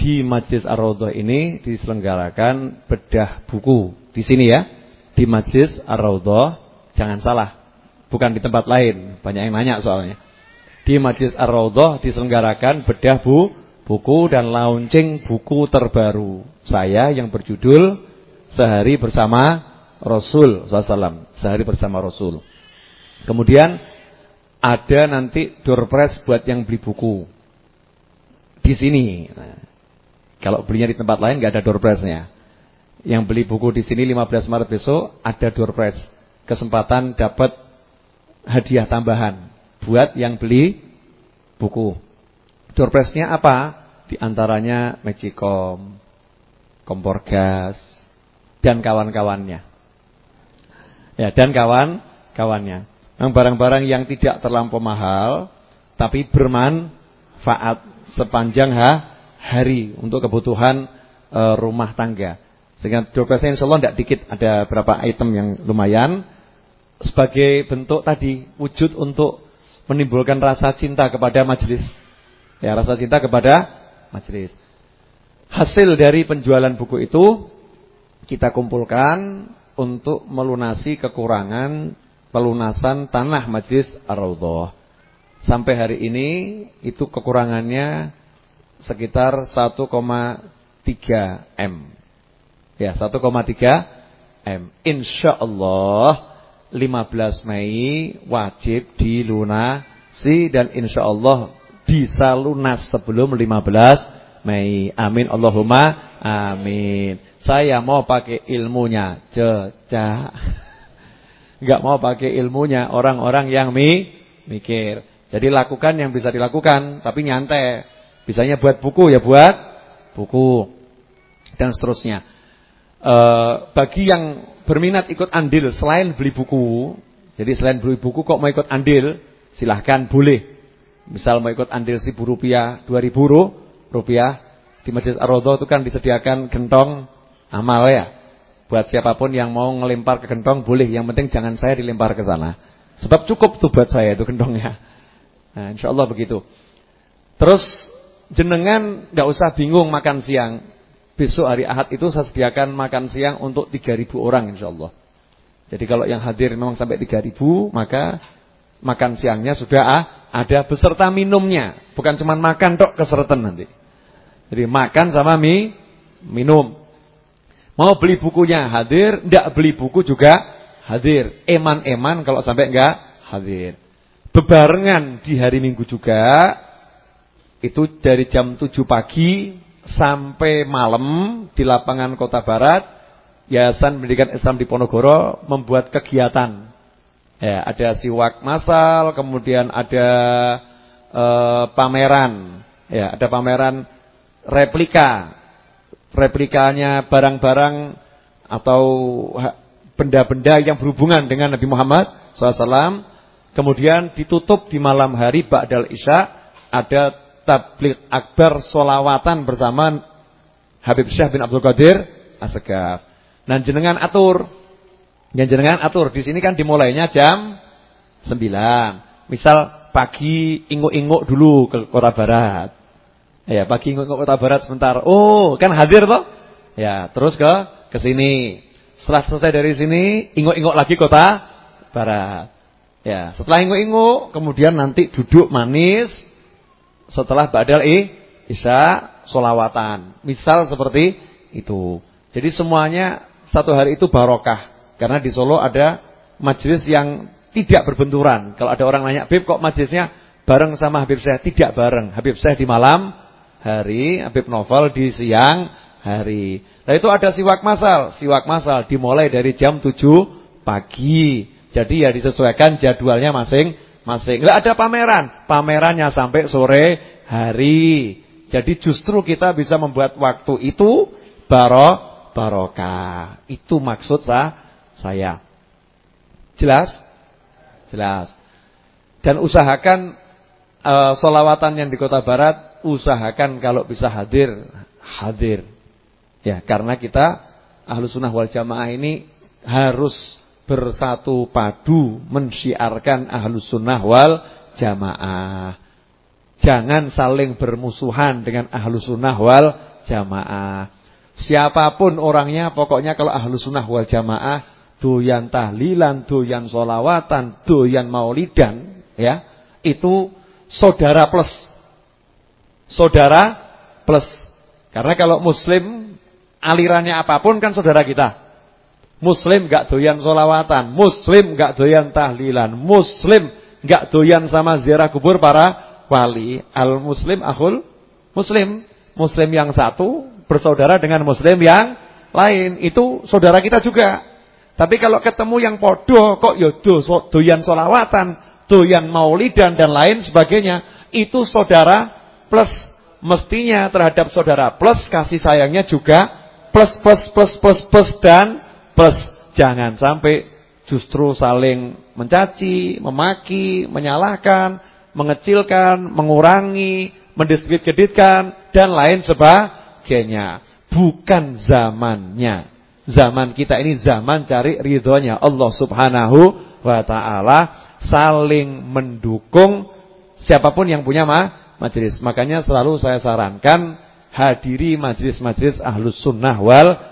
di Majlis Ar-Raudhah ini diselenggarakan bedah buku. Di sini ya di Majlis Ar-Raudhah, jangan salah, bukan di tempat lain. Banyak yang nanya soalnya. Di Majlis Ar-Raudhah diselenggarakan bedah bu, buku dan launching buku terbaru saya yang berjudul Sehari Bersama Rasul SAW. Sehari Bersama Rasul. Kemudian ada nanti door press buat yang beli buku. Di sini. Nah, kalau belinya di tempat lain nggak ada door pressnya. Yang beli buku di sini 15 Maret besok ada door prize. Kesempatan dapat hadiah tambahan buat yang beli buku. Door prize-nya apa? Di antaranya Magicom, kompor gas dan kawan-kawannya. Ya, dan kawan-kawannya. Barang-barang yang tidak terlampau mahal tapi bermanfaat sepanjang hari untuk kebutuhan e, rumah tangga. Sehingga 12 insya Allah tidak dikit ada berapa item yang lumayan sebagai bentuk tadi wujud untuk menimbulkan rasa cinta kepada majelis. Ya, rasa cinta kepada majelis. Hasil dari penjualan buku itu kita kumpulkan untuk melunasi kekurangan pelunasan tanah majelis Ar-Raudhah. Sampai hari ini itu kekurangannya sekitar 1,3 M. Ya, 1,3 M. Insya Allah 15 Mei wajib dilunasi dan insya Allah bisa lunas sebelum 15 Mei. Amin Allahumma amin. Saya mau pakai ilmunya, cecah. [laughs] Enggak mau pakai ilmunya orang-orang yang mi mikir. Jadi lakukan yang bisa dilakukan, tapi nyantai. Bisanya buat buku ya buat buku dan seterusnya e, bagi yang berminat ikut andil selain beli buku, jadi selain beli buku kok mau ikut andil, silahkan boleh. Misal mau ikut andil seribu rupiah, dua ribu rupiah di Masjid Ar-Raudhah itu kan disediakan gentong amal ya. Buat siapa pun yang mau ngelempar ke gentong boleh, yang penting jangan saya dilempar ke sana. Sebab cukup tuh buat saya itu gentongnya. Nah, insyaallah begitu. Terus jenengan nggak usah bingung makan siang. Besok hari Ahad itu saya sediakan makan siang untuk 3000 orang insyaallah. Jadi kalau yang hadir memang sampai 3000, maka makan siangnya sudah ah, ada beserta minumnya, bukan cuma makan tok keseretan nanti. Jadi makan sama mie, minum. Mau beli bukunya hadir, tidak beli buku juga hadir. Eman-eman kalau sampai enggak hadir. Bebarengan di hari Minggu juga itu dari jam 7 pagi sampai malam di lapangan Kota Barat Yayasan Pendidikan Islam di Ponorogo membuat kegiatan. Ya, ada siwak masal, kemudian ada eh, pameran. Ya, ada pameran replika. Replikanya barang-barang atau benda-benda yang berhubungan dengan Nabi Muhammad SAW. Kemudian ditutup di malam hari Ba'dal Isya ada tabligh akbar solawatan bersama Habib Syekh bin Abdul Qadir Asegaf. Nah jenengan atur. Yang jenengan atur. Di sini kan dimulainya jam 9. Misal pagi inguk-inguk dulu ke Kota Barat. Ya, pagi inguk-inguk Kota Barat sebentar. Oh, kan hadir toh? Ya, terus ke ke sini. Setelah selesai dari sini, inguk-inguk lagi Kota Barat. Ya, setelah inguk-inguk, kemudian nanti duduk manis setelah badal i, isya solawatan. Misal seperti itu. Jadi semuanya satu hari itu barokah. Karena di Solo ada majelis yang tidak berbenturan. Kalau ada orang nanya, Habib kok majelisnya bareng sama Habib saya? Tidak bareng. Habib saya di malam hari, Habib Novel di siang hari. Nah itu ada siwak masal. Siwak masal dimulai dari jam 7 pagi. Jadi ya disesuaikan jadwalnya masing-masing. Enggak ada pameran. Pamerannya sampai sore hari. Jadi justru kita bisa membuat waktu itu barok barokah. Itu maksud saya. Jelas? Jelas. Dan usahakan uh, solawatan yang di kota barat, usahakan kalau bisa hadir, hadir. Ya, karena kita ahlu sunnah wal jamaah ini harus bersatu padu mensyiarkan ahlu sunnah wal jamaah. Jangan saling bermusuhan dengan ahlu sunnah wal jamaah. Siapa pun orangnya pokoknya kalau ahlu sunnah wal jamaah doyan tahlilan, doyan solawatan, doyan maulidan ya itu saudara plus. Saudara plus. Karena kalau muslim alirannya apa pun kan saudara kita. Muslim gak doyan solawatan, muslim gak doyan tahlilan, muslim gak doyan sama ziarah kubur para wali. Al muslim akhul muslim. Muslim yang satu bersaudara dengan muslim yang lain. Itu saudara kita juga. Tapi kalau ketemu yang podo kok yodo ya doyan solawatan, doyan maulidan dan lain sebagainya, itu saudara plus mestinya terhadap saudara plus kasih sayangnya juga plus plus plus plus plus dan plus. Jangan sampai justru saling mencaci, memaki, menyalahkan, mengecilkan, mengurangi, mendiskreditkan dan lain sebagainya. Bukan zamannya. Zaman kita ini zaman cari ridhonya Allah subhanahu wa ta'ala. Saling mendukung siapa pun yang punya ma majelis. Makanya selalu saya sarankan hadiri majelis-majelis ahlus sunnah wal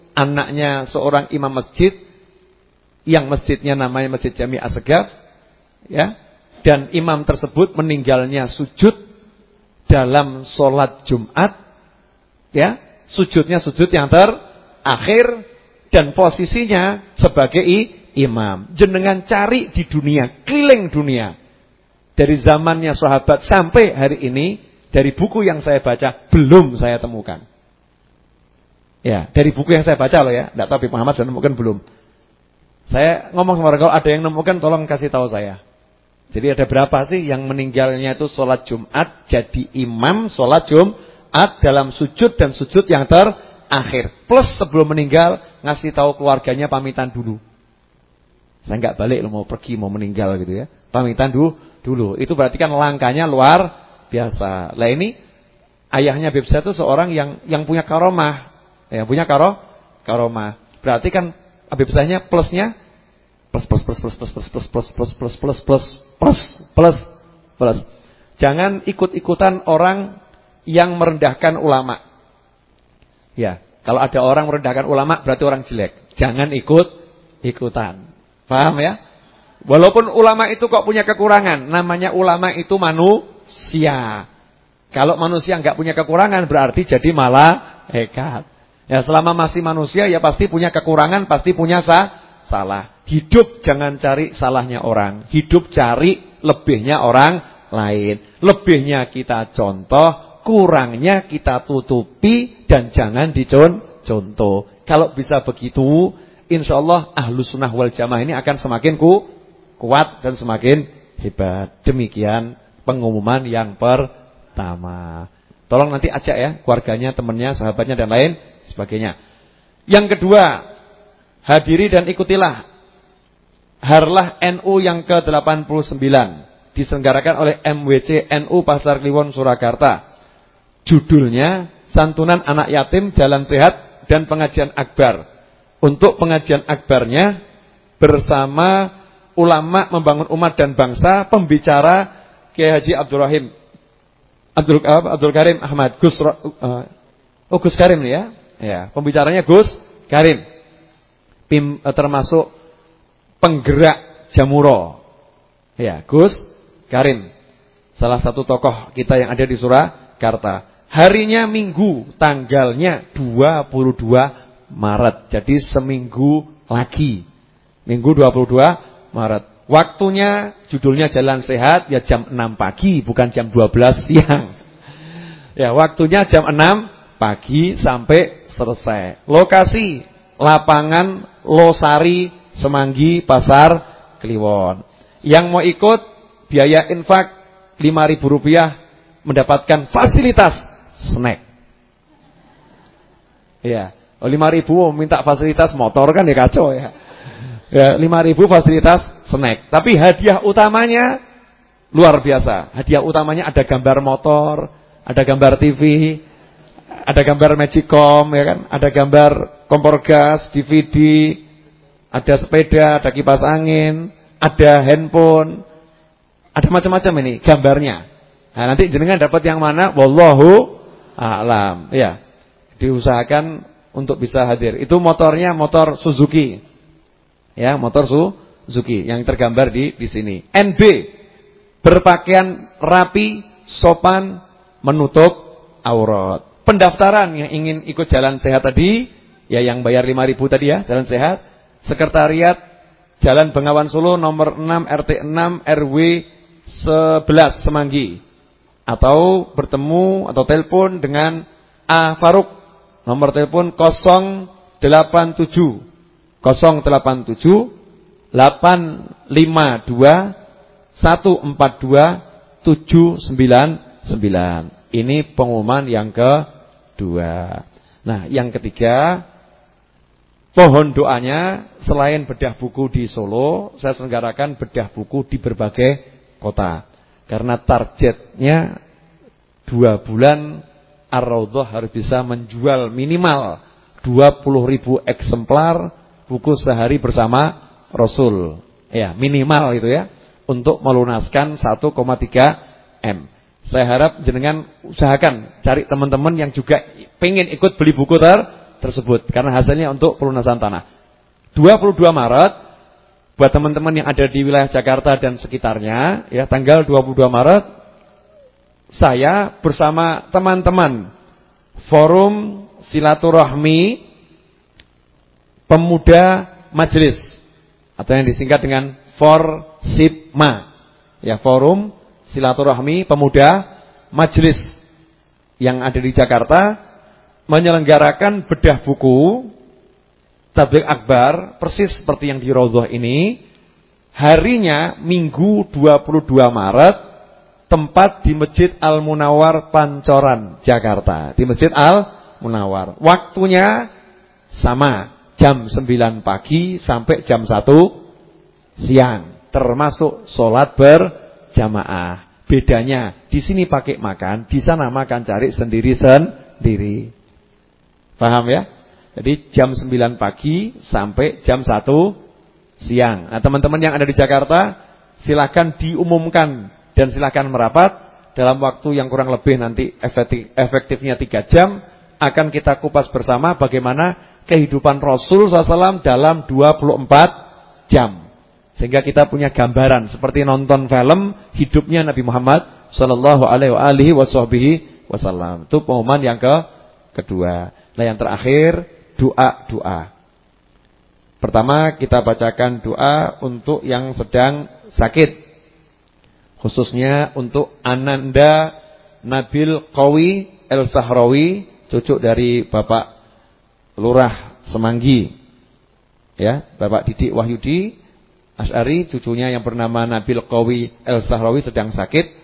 anaknya seorang imam masjid yang masjidnya namanya Masjid Jami Asgaf ya dan imam tersebut meninggalnya sujud dalam sholat Jumat ya sujudnya sujud yang terakhir dan posisinya sebagai imam. Jenengan cari di dunia, keliling dunia. Dari zamannya sahabat sampai hari ini, dari buku yang saya baca belum saya temukan. Ya, dari buku yang saya baca loh ya, tidak tahu Muhammad sudah mungkin belum. Saya ngomong sama kalau ada yang nemukan tolong kasih tahu saya. Jadi ada berapa sih yang meninggalnya itu sholat Jumat jadi imam sholat Jumat dalam sujud dan sujud yang terakhir. Plus sebelum meninggal ngasih tahu keluarganya pamitan dulu. Saya nggak balik mau pergi mau meninggal gitu ya. Pamitan dulu dulu. Itu berarti kan langkahnya luar biasa. Lah ini ayahnya Bibsa itu seorang yang yang punya karomah. Yang punya karo karomah. Berarti kan Habib Sahnya plusnya plus plus plus plus plus plus plus plus plus plus plus plus plus plus plus. Jangan ikut-ikutan orang yang merendahkan ulama. Ya, kalau ada orang merendahkan ulama berarti orang jelek. Jangan ikut-ikutan. Paham ya? Walaupun ulama itu kok punya kekurangan, namanya ulama itu manusia. Kalau manusia nggak punya kekurangan berarti jadi malah hekat. Ya selama masih manusia ya pasti punya kekurangan, pasti punya sa salah. Hidup jangan cari salahnya orang. Hidup cari lebihnya orang lain. Lebihnya kita contoh, kurangnya kita tutupi dan jangan dicontoh. Kalau bisa begitu, insya Allah ahlu sunnah wal jamaah ini akan semakin ku, kuat dan semakin hebat. Demikian pengumuman yang pertama. Tolong nanti ajak ya keluarganya, temannya, sahabatnya dan lain sebagainya. Yang kedua, hadiri dan ikutilah Harlah NU yang ke-89 diselenggarakan oleh MWC NU Pasar Kliwon Surakarta. Judulnya Santunan Anak Yatim Jalan Sehat dan Pengajian Akbar. Untuk pengajian akbarnya bersama ulama membangun umat dan bangsa, pembicara Kiai Haji Abdul Rahim Abdul, Abdul Karim Ahmad Gus uh, Oh Gus Karim ya Ya, pembicaranya Gus Karim. Pim, eh, termasuk penggerak Jamuro. Ya, Gus Karim. Salah satu tokoh kita yang ada di Surakarta. Harinya Minggu, tanggalnya 22 Maret. Jadi seminggu lagi. Minggu 22 Maret. Waktunya judulnya Jalan Sehat ya jam 6 pagi bukan jam 12 siang. Ya, waktunya jam 6 pagi sampai selesai. Lokasi lapangan Losari Semanggi Pasar Kliwon. Yang mau ikut biaya infak Rp5.000 mendapatkan fasilitas snack. Ya, oh, 5.000 minta fasilitas motor kan ya kacau ya. Ya, 5.000 fasilitas snack. Tapi hadiah utamanya luar biasa. Hadiah utamanya ada gambar motor, ada gambar TV, ada gambar Magicom ya kan, ada gambar kompor gas, DVD, ada sepeda, ada kipas angin, ada handphone, ada macam-macam ini gambarnya. Nah, nanti jenengan dapat yang mana? Wallahu a'lam. Ya. Diusahakan untuk bisa hadir. Itu motornya motor Suzuki. Ya, motor Suzuki yang tergambar di di sini. NB berpakaian rapi, sopan, menutup aurat pendaftaran yang ingin ikut jalan sehat tadi, ya yang bayar 5000 tadi ya, jalan sehat, sekretariat Jalan Bengawan Solo nomor 6 RT 6 RW 11 Semanggi. Atau bertemu atau telepon dengan A Faruk. Nomor telepon 087 087 852 142 799. Ini pengumuman yang kedua. Nah, yang ketiga, pohon doanya selain bedah buku di Solo, saya selenggarakan bedah buku di berbagai kota. Karena targetnya dua bulan Ar-Raudhah harus bisa menjual minimal 20 ribu eksemplar buku sehari bersama Rasul. Ya, minimal itu ya. Untuk melunaskan 1,3 M. Saya harap jenengan usahakan cari teman-teman yang juga pengen ikut beli buku ter tersebut karena hasilnya untuk pelunasan tanah. 22 Maret buat teman-teman yang ada di wilayah Jakarta dan sekitarnya ya tanggal 22 Maret saya bersama teman-teman Forum Silaturahmi Pemuda Majelis atau yang disingkat dengan Forsipma. Ya, Forum silaturahmi pemuda majelis yang ada di Jakarta menyelenggarakan bedah buku tablik akbar persis seperti yang di Raudhah ini. Harinya Minggu 22 Maret tempat di Masjid Al Munawar Pancoran Jakarta. Di Masjid Al Munawar waktunya sama jam 9 pagi sampai jam 1 siang. Termasuk sholat berjamaah bedanya di sini pakai makan di sana makan cari sendiri sendiri paham ya jadi jam 9 pagi sampai jam 1 siang. Nah, teman-teman yang ada di Jakarta, silakan diumumkan dan silakan merapat dalam waktu yang kurang lebih nanti efektif, efektifnya 3 jam akan kita kupas bersama bagaimana kehidupan Rasul SAW dalam 24 jam. Sehingga kita punya gambaran seperti nonton film hidupnya Nabi Muhammad sallallahu alaihi wasallam. Itu pengumuman yang ke kedua. Nah, yang terakhir doa-doa. Pertama kita bacakan doa untuk yang sedang sakit. Khususnya untuk Ananda Nabil Qawi El Sahrawi, cucu dari Bapak Lurah Semanggi. Ya, Bapak Didik Wahyudi Asy'ari, cucunya yang bernama Nabil Qawi El Sahrawi sedang sakit.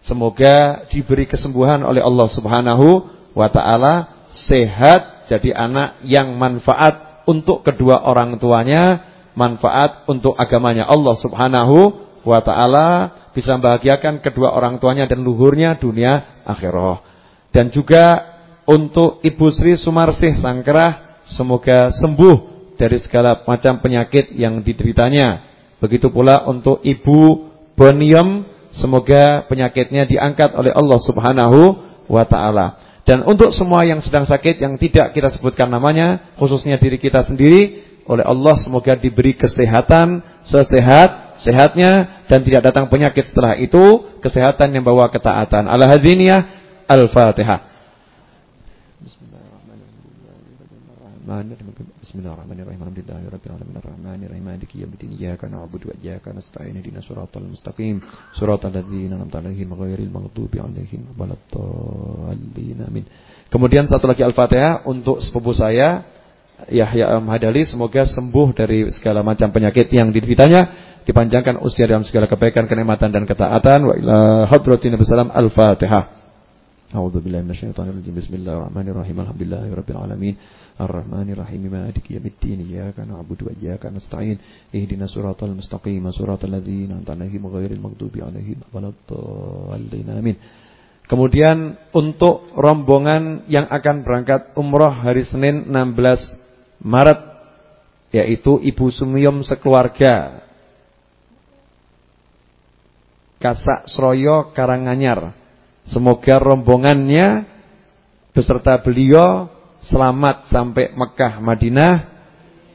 Semoga diberi kesembuhan oleh Allah Subhanahu wa taala, sehat jadi anak yang manfaat untuk kedua orang tuanya, manfaat untuk agamanya Allah Subhanahu wa taala, bisa membahagiakan kedua orang tuanya dan luhurnya dunia akhirah. Dan juga untuk Ibu Sri Sumarsih Sangkerah semoga sembuh dari segala macam penyakit yang dideritanya. Begitu pula untuk Ibu Bonium semoga penyakitnya diangkat oleh Allah Subhanahu wa taala. Dan untuk semua yang sedang sakit yang tidak kita sebutkan namanya, khususnya diri kita sendiri, oleh Allah semoga diberi kesehatan sesehat sehatnya dan tidak datang penyakit setelah itu, kesehatan yang bawa ketaatan. Al-Hadziniyah Al-Fatihah. Bismillahirrahmanirrahim. Bismillahirrahmanirrahim. Alhamdulillahirabbil alamin arrahmanirrahim maliki yaumiddin iyyaka na'budu wa iyyaka nasta'in ihdinas siratal mustaqim siratal ladzina an'amta 'alaihim ghairil maghdubi 'alaihim waladdallin. Amin. Kemudian satu lagi Al-Fatihah untuk sepupu saya Yahya Al-Madali semoga sembuh dari segala macam penyakit yang dideritanya dipanjangkan usia dalam segala kebaikan, kenikmatan dan ketaatan. Wa ila hadratin Rajim. Bismillahirrahmanirrahim. Alhamdulillahirabbil alamin. Ar-Rahmanir Rahim Maliki Yaumiddin. Iyyaka na'budu wa iyyaka nasta'in. Ihdinas siratal mustaqim, siratal ladzina an'amta 'alaihim ghairil maghdubi 'alaihim waladdallin. Amin. Kemudian untuk rombongan yang akan berangkat umroh hari Senin 16 Maret yaitu Ibu Sumiyom sekeluarga Kasak Sroyo Karanganyar Semoga rombongannya beserta beliau selamat sampai Mekah Madinah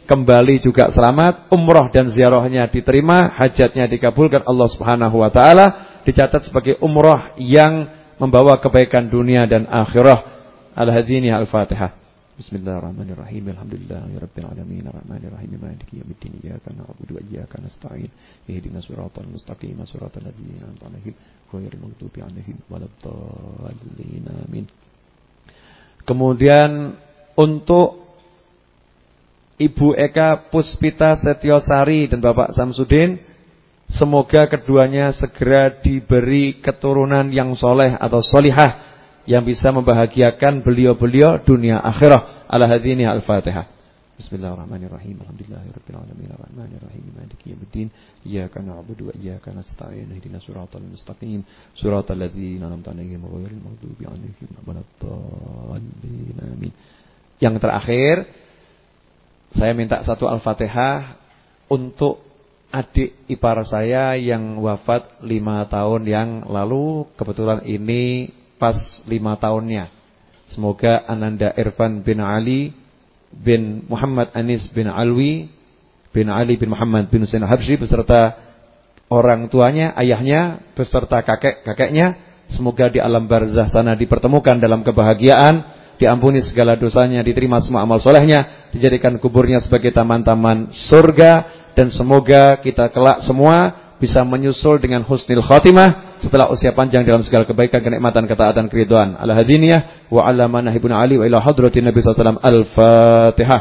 kembali juga selamat umroh dan ziarahnya diterima hajatnya dikabulkan Allah Subhanahu wa taala dicatat sebagai umroh yang membawa kebaikan dunia dan akhirah al-hadini al-fatihah Bismillahirrahmanirrahim. Alhamdulillahirabbil alamin. Arrahmanirrahim. Maliki yaumiddin. Iyyaka na'budu wa iyyaka nasta'in. Ihdinas siratal mustaqim. Siratal ladzina an'amta 'alaihim ghairil maghdubi 'alaihim waladdallin. Amin. Kemudian untuk Ibu Eka Puspita Setiosari dan Bapak Samsudin Semoga keduanya segera diberi keturunan yang soleh atau solihah yang bisa membahagiakan beliau-beliau dunia akhirah. Ala hadini al-Fatihah. Bismillahirrahmanirrahim. Alhamdulillahirabbil alamin arrahmanirrahim maliki yaumiddin. Iyyaka na'budu wa iyyaka nasta'in. Ihdinas siratal mustaqim. Siratal ladzina an'amta 'alaihim ghairil maghdubi 'alaihim waladdallin. Amin. Yang terakhir saya minta satu Al-Fatihah untuk adik ipar saya yang wafat lima tahun yang lalu. Kebetulan ini pas lima tahunnya. Semoga Ananda Irfan bin Ali bin Muhammad Anis bin Alwi bin Ali bin Muhammad bin Husain Habsyi beserta orang tuanya, ayahnya beserta kakek-kakeknya semoga di alam barzah sana dipertemukan dalam kebahagiaan, diampuni segala dosanya, diterima semua amal solehnya, dijadikan kuburnya sebagai taman-taman surga. Dan semoga kita kelak semua bisa menyusul dengan husnul khatimah setelah usia panjang dalam segala kebaikan, kenikmatan, ketaatan, keriduan. Al-hadiniyah wa ala manahibun ali wa ila hadratin Nabi sallallahu alaihi wasallam. Al-Fatihah.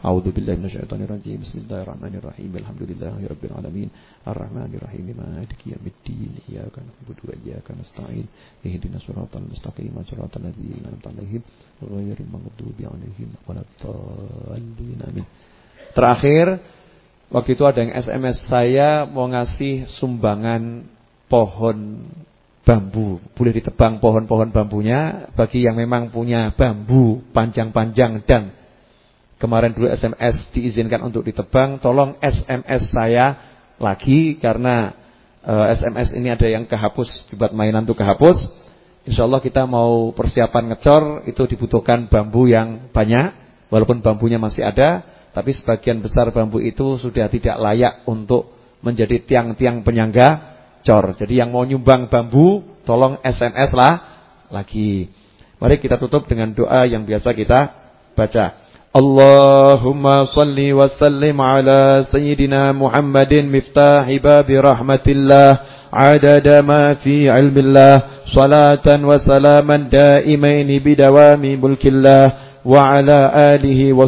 أعوذ بالله من الشيطان الرجيم بسم الله الرحمن الرحيم الحمد لله رب العالمين الرحمن الرحيم مالك يوم الدين إياك نعبد وإياك نستعين اهدنا الصراط المستقيم صراط الذين أنعمت عليهم غير المغضوب عليهم ولا الضالين آمين Terakhir waktu itu ada yang SMS saya mau ngasih sumbangan pohon bambu. Boleh ditebang pohon-pohon bambunya bagi yang memang punya bambu panjang-panjang dan kemarin dulu SMS diizinkan untuk ditebang, tolong SMS saya lagi karena uh, eh, SMS ini ada yang kehapus, buat mainan tuh kehapus. Insya Allah kita mau persiapan ngecor itu dibutuhkan bambu yang banyak, walaupun bambunya masih ada, tapi sebagian besar bambu itu sudah tidak layak untuk menjadi tiang-tiang penyangga cor. Jadi yang mau nyumbang bambu tolong SMS lah lagi. Mari kita tutup dengan doa yang biasa kita baca. Allahumma salli wa sallim ala sayyidina Muhammadin miftahi babi rahmatillah adada ma fi ilmillah salatan wa salaman daimain bidawami mulkillah wa ala alihi wa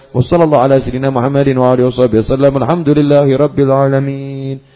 وصلى الله على سيدنا محمد وعلى وصحبه وسلم. الحمد لله رب العالمين.